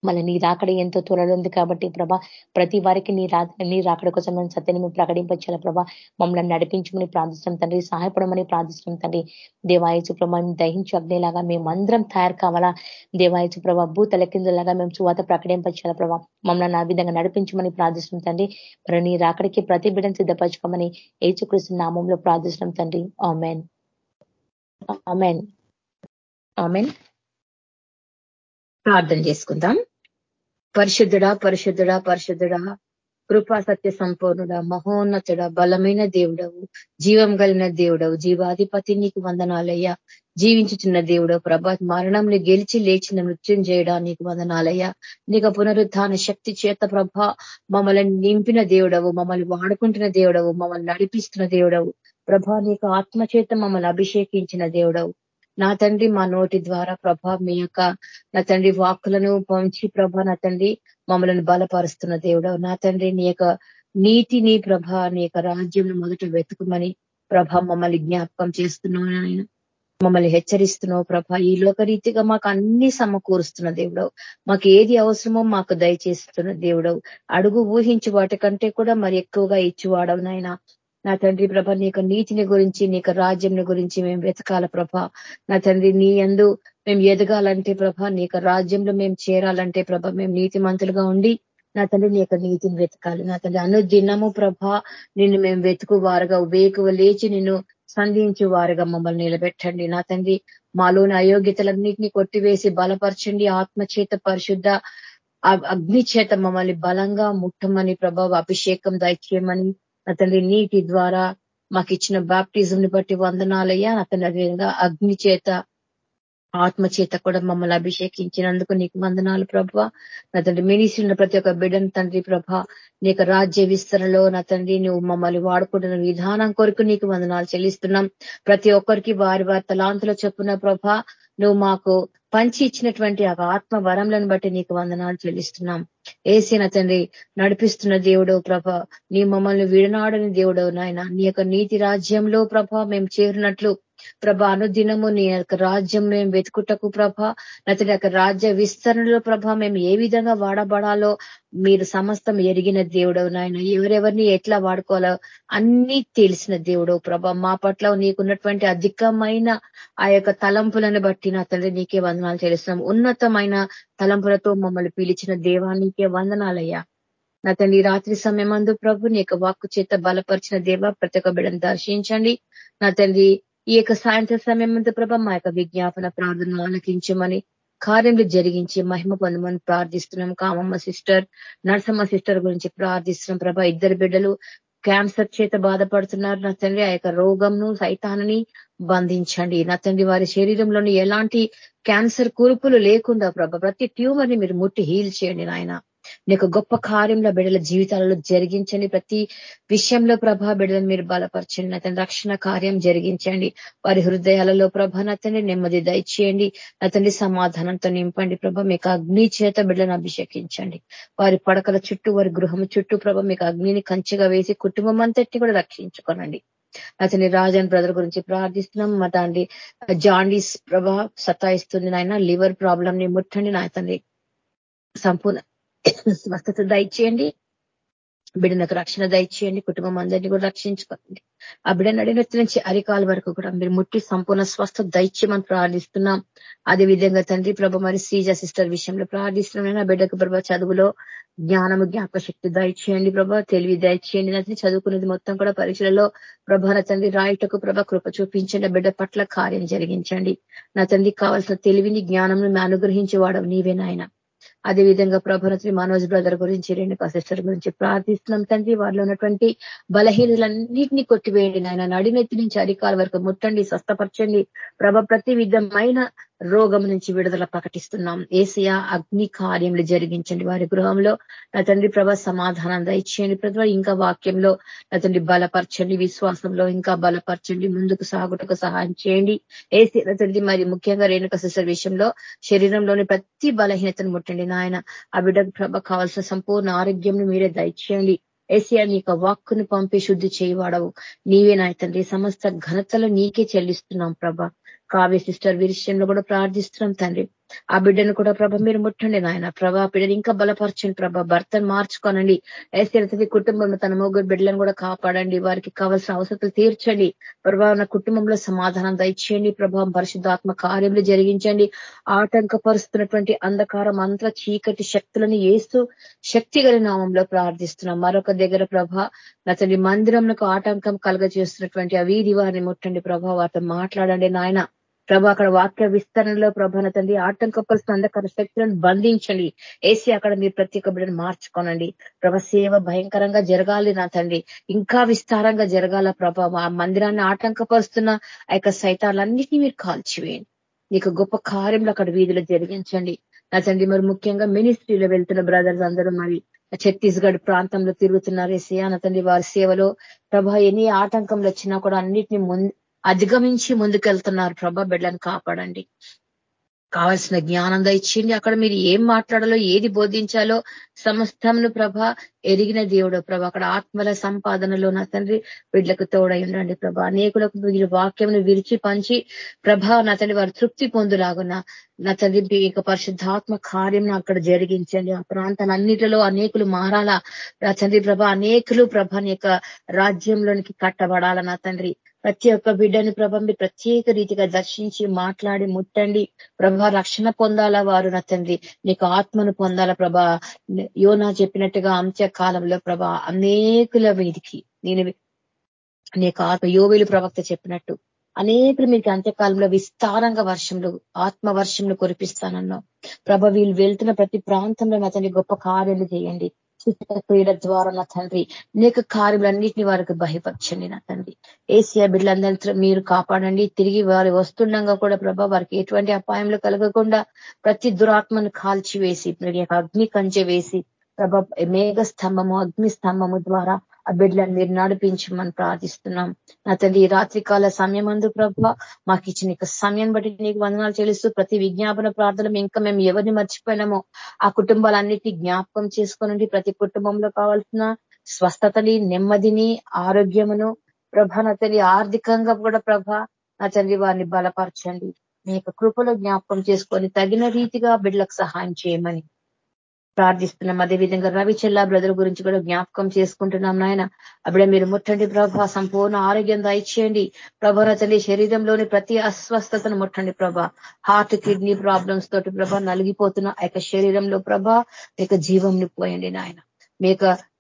[SPEAKER 1] మళ్ళీ నీ రాకడ ఎంతో త్వరలో ఉంది కాబట్టి ప్రభా ప్రతి వారికి నీ రా నీ రాకడ కోసం మేము సత్యని మేము ప్రకటించాల ప్రభా? మమ్మల్ని నడిపించమని ప్రార్థిస్తాం తండ్రి సహాయపడమని ప్రార్థిస్తాం తండ్రి. దేవాయచు ప్రభా దహించు అగ్నిలాగా మేమందరం తయారు కావాలా? దేవాయచు ప్రభా భూ తలకిందులాగా మేము చువాత ప్రకటించాల ప్రభా? మమ్మల్ని ఆ విధంగా నడిపించమని ప్రార్థిస్తాం తండ్రి. మరి నీ రాకడికి ప్రతి బిడ్డను సిద్ధపరచుకోమని ఏచుకృష్ణ నామంలో ప్రార్థిస్తాం తండ్రి. ఆమెన్. ఆమెన్. ఆమెన్.
[SPEAKER 2] ప్రార్థన చేసుకుందాం. పరిశుద్ధుడా పరిశుద్ధుడా పరిశుద్ధుడా కృపా సత్య సంపూర్ణుడ మహోన్నతుడ బలమైన దేవుడవు జీవం కలిగిన దేవుడవు జీవాధిపతి నీకు వందనాలయ్యా. జీవించుచున్న దేవుడు ప్రభా మరణంని గెలిచి లేచిన నృత్యం చేయడానికి వందనాలయ్యా. నీకు పునరుద్ధాన శక్తి చేత ప్రభ మమ్మల్ని నింపిన దేవుడవు మమ్మల్ని వాడుకుంటున్న దేవుడవు మమ్మల్ని నడిపిస్తున్న దేవుడవు. ప్రభా నీకు ఆత్మచేత మమ్మల్ని అభిషేకించిన దేవుడవు. నా తండ్రి మా నోటి ద్వారా ప్రభ మీ యొక్క నా తండ్రి వాక్కులను పంచి ప్రభ నా తండ్రి మమ్మల్ని బలపరుస్తున్న దేవుడు. నా తండ్రి నీ యొక్క నీతిని ప్రభ నీ యొక్క రాజ్యం మొదట వెతుకుమని ప్రభ మమ్మల్ని జ్ఞాపకం చేస్తున్నావు ఆయన మమ్మల్ని హెచ్చరిస్తున్నావు ప్రభ. ఈ లోకరీతిగా మాకు అన్ని సమకూరుస్తున్న దేవుడవు మాకు ఏది అవసరమో మాకు దయచేస్తున్న దేవుడవు అడుగు ఊహించి వాటికంటే కూడా మరి ఎక్కువగా ఇచ్చివాడవు నాయన. నా తండ్రి ప్రభ నీ నీతిని గురించి నీ రాజ్యం గురించి మేము వెతకాల ప్రభ. నా తండ్రి నీ అందు మేము ఎదగాలంటే ప్రభ నీ రాజ్యంలో మేము చేరాలంటే ప్రభ మేము నీతి మంతులుగా ఉండి నా తండ్రి నీ యొక్క నీతిని వెతకాలి. నా తండ్రి అనుదినము ప్రభ నిన్ను మేము వెతుకు వారుగా వేకువ లేచి నిన్ను సంధించు వారుగా మమ్మల్ని నిలబెట్టండి. నా తండ్రి మాలోని అయోగ్యతలన్నింటినీ కొట్టివేసి బలపరచండి. ఆత్మచేత పరిశుద్ధ అగ్ని చేత మమ్మల్ని బలంగా ముట్టమని ప్రభావ అభిషేకం దయచేయమని అతని నీటి ద్వారా మాకు ఇచ్చిన బాప్టిజంని బట్టి వందనాలయ్యా. అతని అదేవిధంగా అగ్ని చేత ఆత్మ చేత కూడా మమ్మల్ని అభిషేకించినందుకు నీకు వందనాలు ప్రభ. నా తండ్రి మినిసిన ప్రతి ఒక్క బిడ్డను తండ్రి ప్రభ నీకు రాజ్య విస్తరణలో నా తండ్రి నువ్వు మమ్మల్ని వాడుకుంటున్న విధానం కొరకు నీకు వందనాలు చెల్లిస్తున్నాం. ప్రతి ఒక్కరికి వారి వారి తలాంతుల చెప్పున ప్రభ నువ్వు మాకు పంచి ఇచ్చినటువంటి ఆ ఆత్మ వరంలను బట్టి నీకు వందనాలు చెల్లిస్తున్నాం. ఏసిన తండ్రి నడిపిస్తున్న దేవుడో ప్రభ నీ మమ్మల్ని విడనాడని దేవుడో నాయన నీ యొక్క నీతి రాజ్యంలో ప్రభ మేము చేరినట్లు ప్రభ అనుదినము నీ యొక్క రాజ్యం మేము వెతుకుటకు ప్రభ అతని యొక్క రాజ్య విస్తరణలో ప్రభ మేము ఏ విధంగా వాడబడాలో మీరు సమస్తం ఎరిగిన దేవుడవు నాయన. ఎవరెవరిని ఎట్లా వాడుకోవాలో అన్ని తెలిసిన దేవుడవు ప్రభ. మా పట్ల నీకున్నటువంటి అధికమైన ఆ యొక్క తలంపులను బట్టి నా తండ్రి నీకే వందనాలు చేస్తున్నాం ఉన్నతమైన తలంపులతో మమ్మల్ని పిలిచిన దేవానికే వందనాలయ్యా. నా తండ్రి రాత్రి అందు ప్రభు నీ యొక్క వాక్కు చేత బలపరిచిన దేవ ప్రతి ఒక్క బిడ్డను దర్శించండి. నా తండ్రి ఈ యొక్క సాయంత్ర సమయం ప్రభ మా యొక్క విజ్ఞాపన ప్రార్థన ఆలకించమని కార్యములు జరిగించి మహిమ పొందమని ప్రార్థిస్తున్నాం. కామమ్మ సిస్టర్ నర్సమ్మ సిస్టర్ గురించి ప్రార్థిస్తున్నాం ప్రభ. ఇద్దరు బిడ్డలు క్యాన్సర్ చేత బాధపడుతున్నారు. నా తండ్రి ఆ యొక్క రోగంను సైతాన్ని బంధించండి. నా తండ్రి వారి శరీరంలోని ఎలాంటి క్యాన్సర్ కురుపులు లేకుండా ప్రభ ప్రతి ట్యూమర్ని మీరు ముట్టి హీల్ చేయండి నాయన. నీకు గొప్ప కార్యంలో బిడ్డల జీవితాలలో జరిగించండి. ప్రతి విషయంలో ప్రభా బిడ్డలను మీరు బలపరచండి. అతని రక్షణ కార్యం జరిగించండి. వారి హృదయాలలో ప్రభ నతని నెమ్మది దయచేయండి. అతని సమాధానంతో నింపండి ప్రభ. మీకు అగ్ని చేత బిడ్డలను అభిషేకించండి. వారి పడకల చుట్టూ వారి గృహం చుట్టూ ప్రభ మీకు అగ్నిని కంచిగా వేసి కుటుంబం అంతటి కూడా రక్షించుకోనండి. అతని రాజన్ బ్రదర్ గురించి ప్రార్థిస్తున్నాం. మా తండ్రి జాండీస్ ప్రభ సతాయిస్తుంది నాయన. లివర్ ప్రాబ్లం ని ముట్టండి నా అతన్ని సంపూర్ణ స్వస్థత దయచేయండి. బిడ్డనకు రక్షణ దయచేయండి. కుటుంబం అందరినీ కూడా రక్షించుకోండి. ఆ బిడ్డ నడినెత్తి నుంచి అరికాల వరకు కూడా మీరు ముట్టి సంపూర్ణ స్వస్థ దైత్యమని ప్రార్థిస్తున్నాం. అదే విధంగా తండ్రి ప్రభ మరి సీజా సిస్టర్ విషయంలో ప్రార్థిస్తున్నాం. ఆ బిడ్డకు ప్రభ చదువులో జ్ఞానము జ్ఞాపక శక్తి దయచేయండి ప్రభ. తెలివి దయచేయండి. నచ్చి చదువుకునేది మొత్తం కూడా పరీక్షలలో ప్రభ నా తండ్రి రాయటకు ప్రభ కృప చూపించండి. బిడ్డ పట్ల కార్యం జరిగించండి. నా తండ్రి కావాల్సిన తెలివిని జ్ఞానం అనుగ్రహించి వాడవు నీవే నాయన. అదేవిధంగా ప్రభుత్వ మనోజ్ బ్రదర్ గురించి రెండు సిస్టర్ గురించి ప్రార్థిస్తున్నాం. తండ్రి వారిలో ఉన్నటువంటి బలహీనలన్నింటినీ కొట్టివేయండి నాయన. నడినెత్తి నుంచి అరికాల వరకు ముట్టండి స్వస్థపరచండి. ప్రభ ప్రతి విధమైన రోగం నుంచి విడుదల ప్రకటిస్తున్నాం. ఏసియా అగ్ని కార్యములు జరిగించండి. వారి గృహంలో నా తండ్రి ప్రభ సమాధానం దయచేయండి. ప్రతి ఇంకా వాక్యంలో నా తండ్రి బలపరచండి. విశ్వాసంలో ఇంకా బలపరచండి. ముందుకు సాగుటకు సహాయం చేయండి. ఏసీ నా తండ్రి మరి ముఖ్యంగా రేణుక శిశుర విషయంలో శరీరంలోని ప్రతి బలహీనతను ముట్టండి. నాయన ఆ బిడ్డకు ప్రభ కావాల్సిన సంపూర్ణ ఆరోగ్యం మీరే దయచేయండి. ఏసియా నీకు వాక్కును పంపి శుద్ధి చేయవాడవు. నీవే నాయ తండ్రి సమస్త ఘనతలు నీకే చెల్లిస్తున్నాం ప్రభ. కావ్య సిస్టర్ విషయంలో కూడా ప్రార్థిస్తున్నాం తండ్రి. ఆ బిడ్డను కూడా ప్రభ మీరు ముట్టండి నాయన. ప్రభ బిడ్డను ఇంకా బలపరచండి ప్రభ. భర్తను మార్చుకోనండి. ఏసీ కుటుంబంలో తన ముగ్గురు బిడ్డలను కూడా కాపాడండి. వారికి కావాల్సిన అవసరాలు తీర్చండి. ప్రభా నా కుటుంబంలో సమాధానం దయచేయండి ప్రభావం పరిశుద్ధాత్మ కార్యములు జరిగించండి. ఆటంకపరుస్తున్నటువంటి అంధకారం అంత చీకటి శక్తులను ఏస్తూ శక్తి గల నామంలో ప్రార్థిస్తున్నాం. మరొక దగ్గర ప్రభ అతని మందిరంలో ఆటంకం కలగజేస్తున్నటువంటి ఆ వీధి వారిని ముట్టండి ప్రభా. వారితో మాట్లాడండి నాయన. ప్రభా అక్కడ వాక్య విస్తరణలో ప్రభాన తండ్రి ఆటంకపరుస్తున్న అందకర శక్తులను బంధించండి. ఏసీ అక్కడ మీరు ప్రత్యేక బిడ్డను మార్చుకోనండి. ప్రభ సేవ భయంకరంగా జరగాలి నా తండ్రి. ఇంకా విస్తారంగా జరగాల ప్రభ ఆ మందిరాన్ని ఆటంకపరుస్తున్న ఆ యొక్క సైతాలన్నిటినీ మీరు కాల్చివేయండి. నీకు గొప్ప కార్యంలో అక్కడ వీధిలో జరిగించండి. నా తండ్రి మరి ముఖ్యంగా మినిస్ట్రీలో వెళ్తున్న బ్రదర్స్ అందరూ మరి ఛత్తీస్గఢ్ ప్రాంతంలో తిరుగుతున్నారు. ఏసీయా నా తండ్రి వారి సేవలో ప్రభ ఎన్ని ఆటంకంలు వచ్చినా కూడా అన్నిటిని అధిగమించి ముందుకెళ్తున్నారు. ప్రభ బిడ్డలను కాపాడండి. కావాల్సిన జ్ఞానం ఇచ్చింది అక్కడ మీరు ఏం మాట్లాడాలో ఏది బోధించాలో సమస్తంను ప్రభ ఎరిగిన దేవుడు ప్రభ. అక్కడ ఆత్మల సంపాదనలో నా తండ్రి బిడ్డలకు తోడై ఉండండి ప్రభ. అనేకులకు వీరి వాక్యంను విరిచి పంచి ప్రభ నా తండ్రి వారు తృప్తి పొందులాగున నా తండ్రి ఇక పరిశుద్ధాత్మ కార్యం అక్కడ జరిగించండి. ఆ ప్రాంతాలన్నిటిలో అనేకులు మారాలా? నా తండ్రి ప్రభ అనేకులు ప్రభాని యొక్క రాజ్యంలోనికి కట్టబడాల నా తండ్రి? ప్రతి ఒక్క బిడ్డని ప్రభ మీరు ప్రత్యేక రీతిగా దర్శించి మాట్లాడి ముట్టండి. ప్రభ రక్షణ పొందాలా వారు నా తండ్రి? నీకు ఆత్మను పొందాల ప్రభ? యోనా చెప్పినట్టుగా అంత్య కాలంలో ప్రభా అనేకుల వీధికి నేను నీకు ఆత్మ యోవేలు ప్రవక్త చెప్పినట్టు అనేకులు మీకు అంత్యకాలంలో విస్తారంగా వర్షంలో ఆత్మ వర్షంలో కురిపిస్తానన్నావు. ప్రభ వీళ్ళు వెళ్తున్న ప్రతి ప్రాంతంలో నా తండ్రి గొప్ప కార్యాలు చేయండి. క్రీడ ద్వారా నా తండ్రి అనేక కార్యములన్నింటినీ వారికి భయపరచండి నా తండ్రి. ఏసియా బిడ్డలందరితో మీరు కాపాడండి. తిరిగి వారు వస్తుండగా కూడా ప్రభ వారికి ఎటువంటి అపాయంలో కలగకుండా ప్రతి దురాత్మను కాల్చి వేసి అగ్ని కంచె వేసి ప్రభ మేఘ స్తంభము అగ్ని స్తంభము ద్వారా ఆ బిడ్డలను మీరు నడిపించమని ప్రార్థిస్తున్నాం. నా తల్లి రాత్రికాల సమయం అందు ప్రభ మాకు ఇచ్చిన సమయం బట్టి నీకు వందనాలు చెల్లిస్తూ ప్రతి విజ్ఞాపన ప్రార్థన ఇంకా మేము ఎవరిని మర్చిపోయినామో ఆ కుటుంబాలన్నిటినీ జ్ఞాపకం చేసుకోనండి ప్రతి కుటుంబంలో కావాల్సిన స్వస్థతని నెమ్మదిని ఆరోగ్యమును ప్రభ నా తల్లి ఆర్థికంగా కూడా ప్రభ నా తల్లి వారిని బలపరచండి. మీ యొక్క కృపలో జ్ఞాపకం చేసుకొని తగిన రీతిగా బిడ్డలకు సహాయం చేయమని ప్రార్థిస్తున్నాం. అదేవిధంగా రవిచెల్ల బ్రదర్ గురించి కూడా జ్ఞాపకం చేసుకుంటున్నాం నాయన. అప్పుడే మీరు ముట్టండి ప్రభ. సంపూర్ణ ఆరోగ్యం దయచేయండి. ప్రభ తల్లి శరీరంలోని ప్రతి అస్వస్థతను ముట్టండి ప్రభ. హార్ట్ కిడ్నీ ప్రాబ్లమ్స్ తోటి ప్రభ నలిగిపోతున్న ఆ శరీరంలో ప్రభ ఇక జీవం పోయండి నాయన. మీ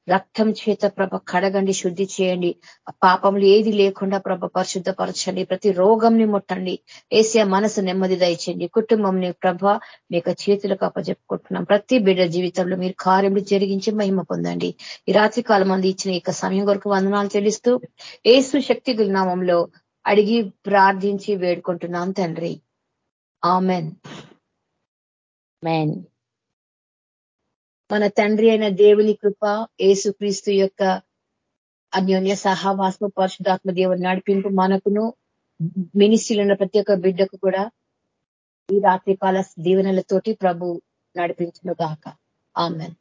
[SPEAKER 2] రక్తం చేత ప్రభ కడగండి శుద్ధి చేయండి. పాపములు ఏది లేకుండా ప్రభ పరిశుద్ధపరచండి. ప్రతి రోగంని ముట్టండి. ఏసియా మనసు నెమ్మది దయచేయండి. కుటుంబంని ప్రభ మీకు చేతులకు అప్పజెప్పుకుంటున్నాం. ప్రతి బిడ్డ జీవితంలో మీరు కార్యములు జరిగించి మహిమ పొందండి. ఈ రాత్రి కాలం మంది ఇచ్చిన ఈ సమయం కొరకు వందనాలు చెల్లిస్తూ ఏసు శక్తి నామంలో అడిగి ప్రార్థించి వేడుకుంటున్నాం తండ్రి. ఆమెన్. మెన్ మన తండ్రి అయిన దేవుని కృప ఏసుక్రీస్తు యొక్క అన్యోన్య సహవాస పరిశుధాత్మ దేవుని నడిపింపు మనకును మినిస్ట్రీలో ప్రతి ఒక్క బిడ్డకు కూడా ఈ రాత్రికాల దీవెనలతోటి ప్రభు నడిపించిన గాక. ఆమెన్.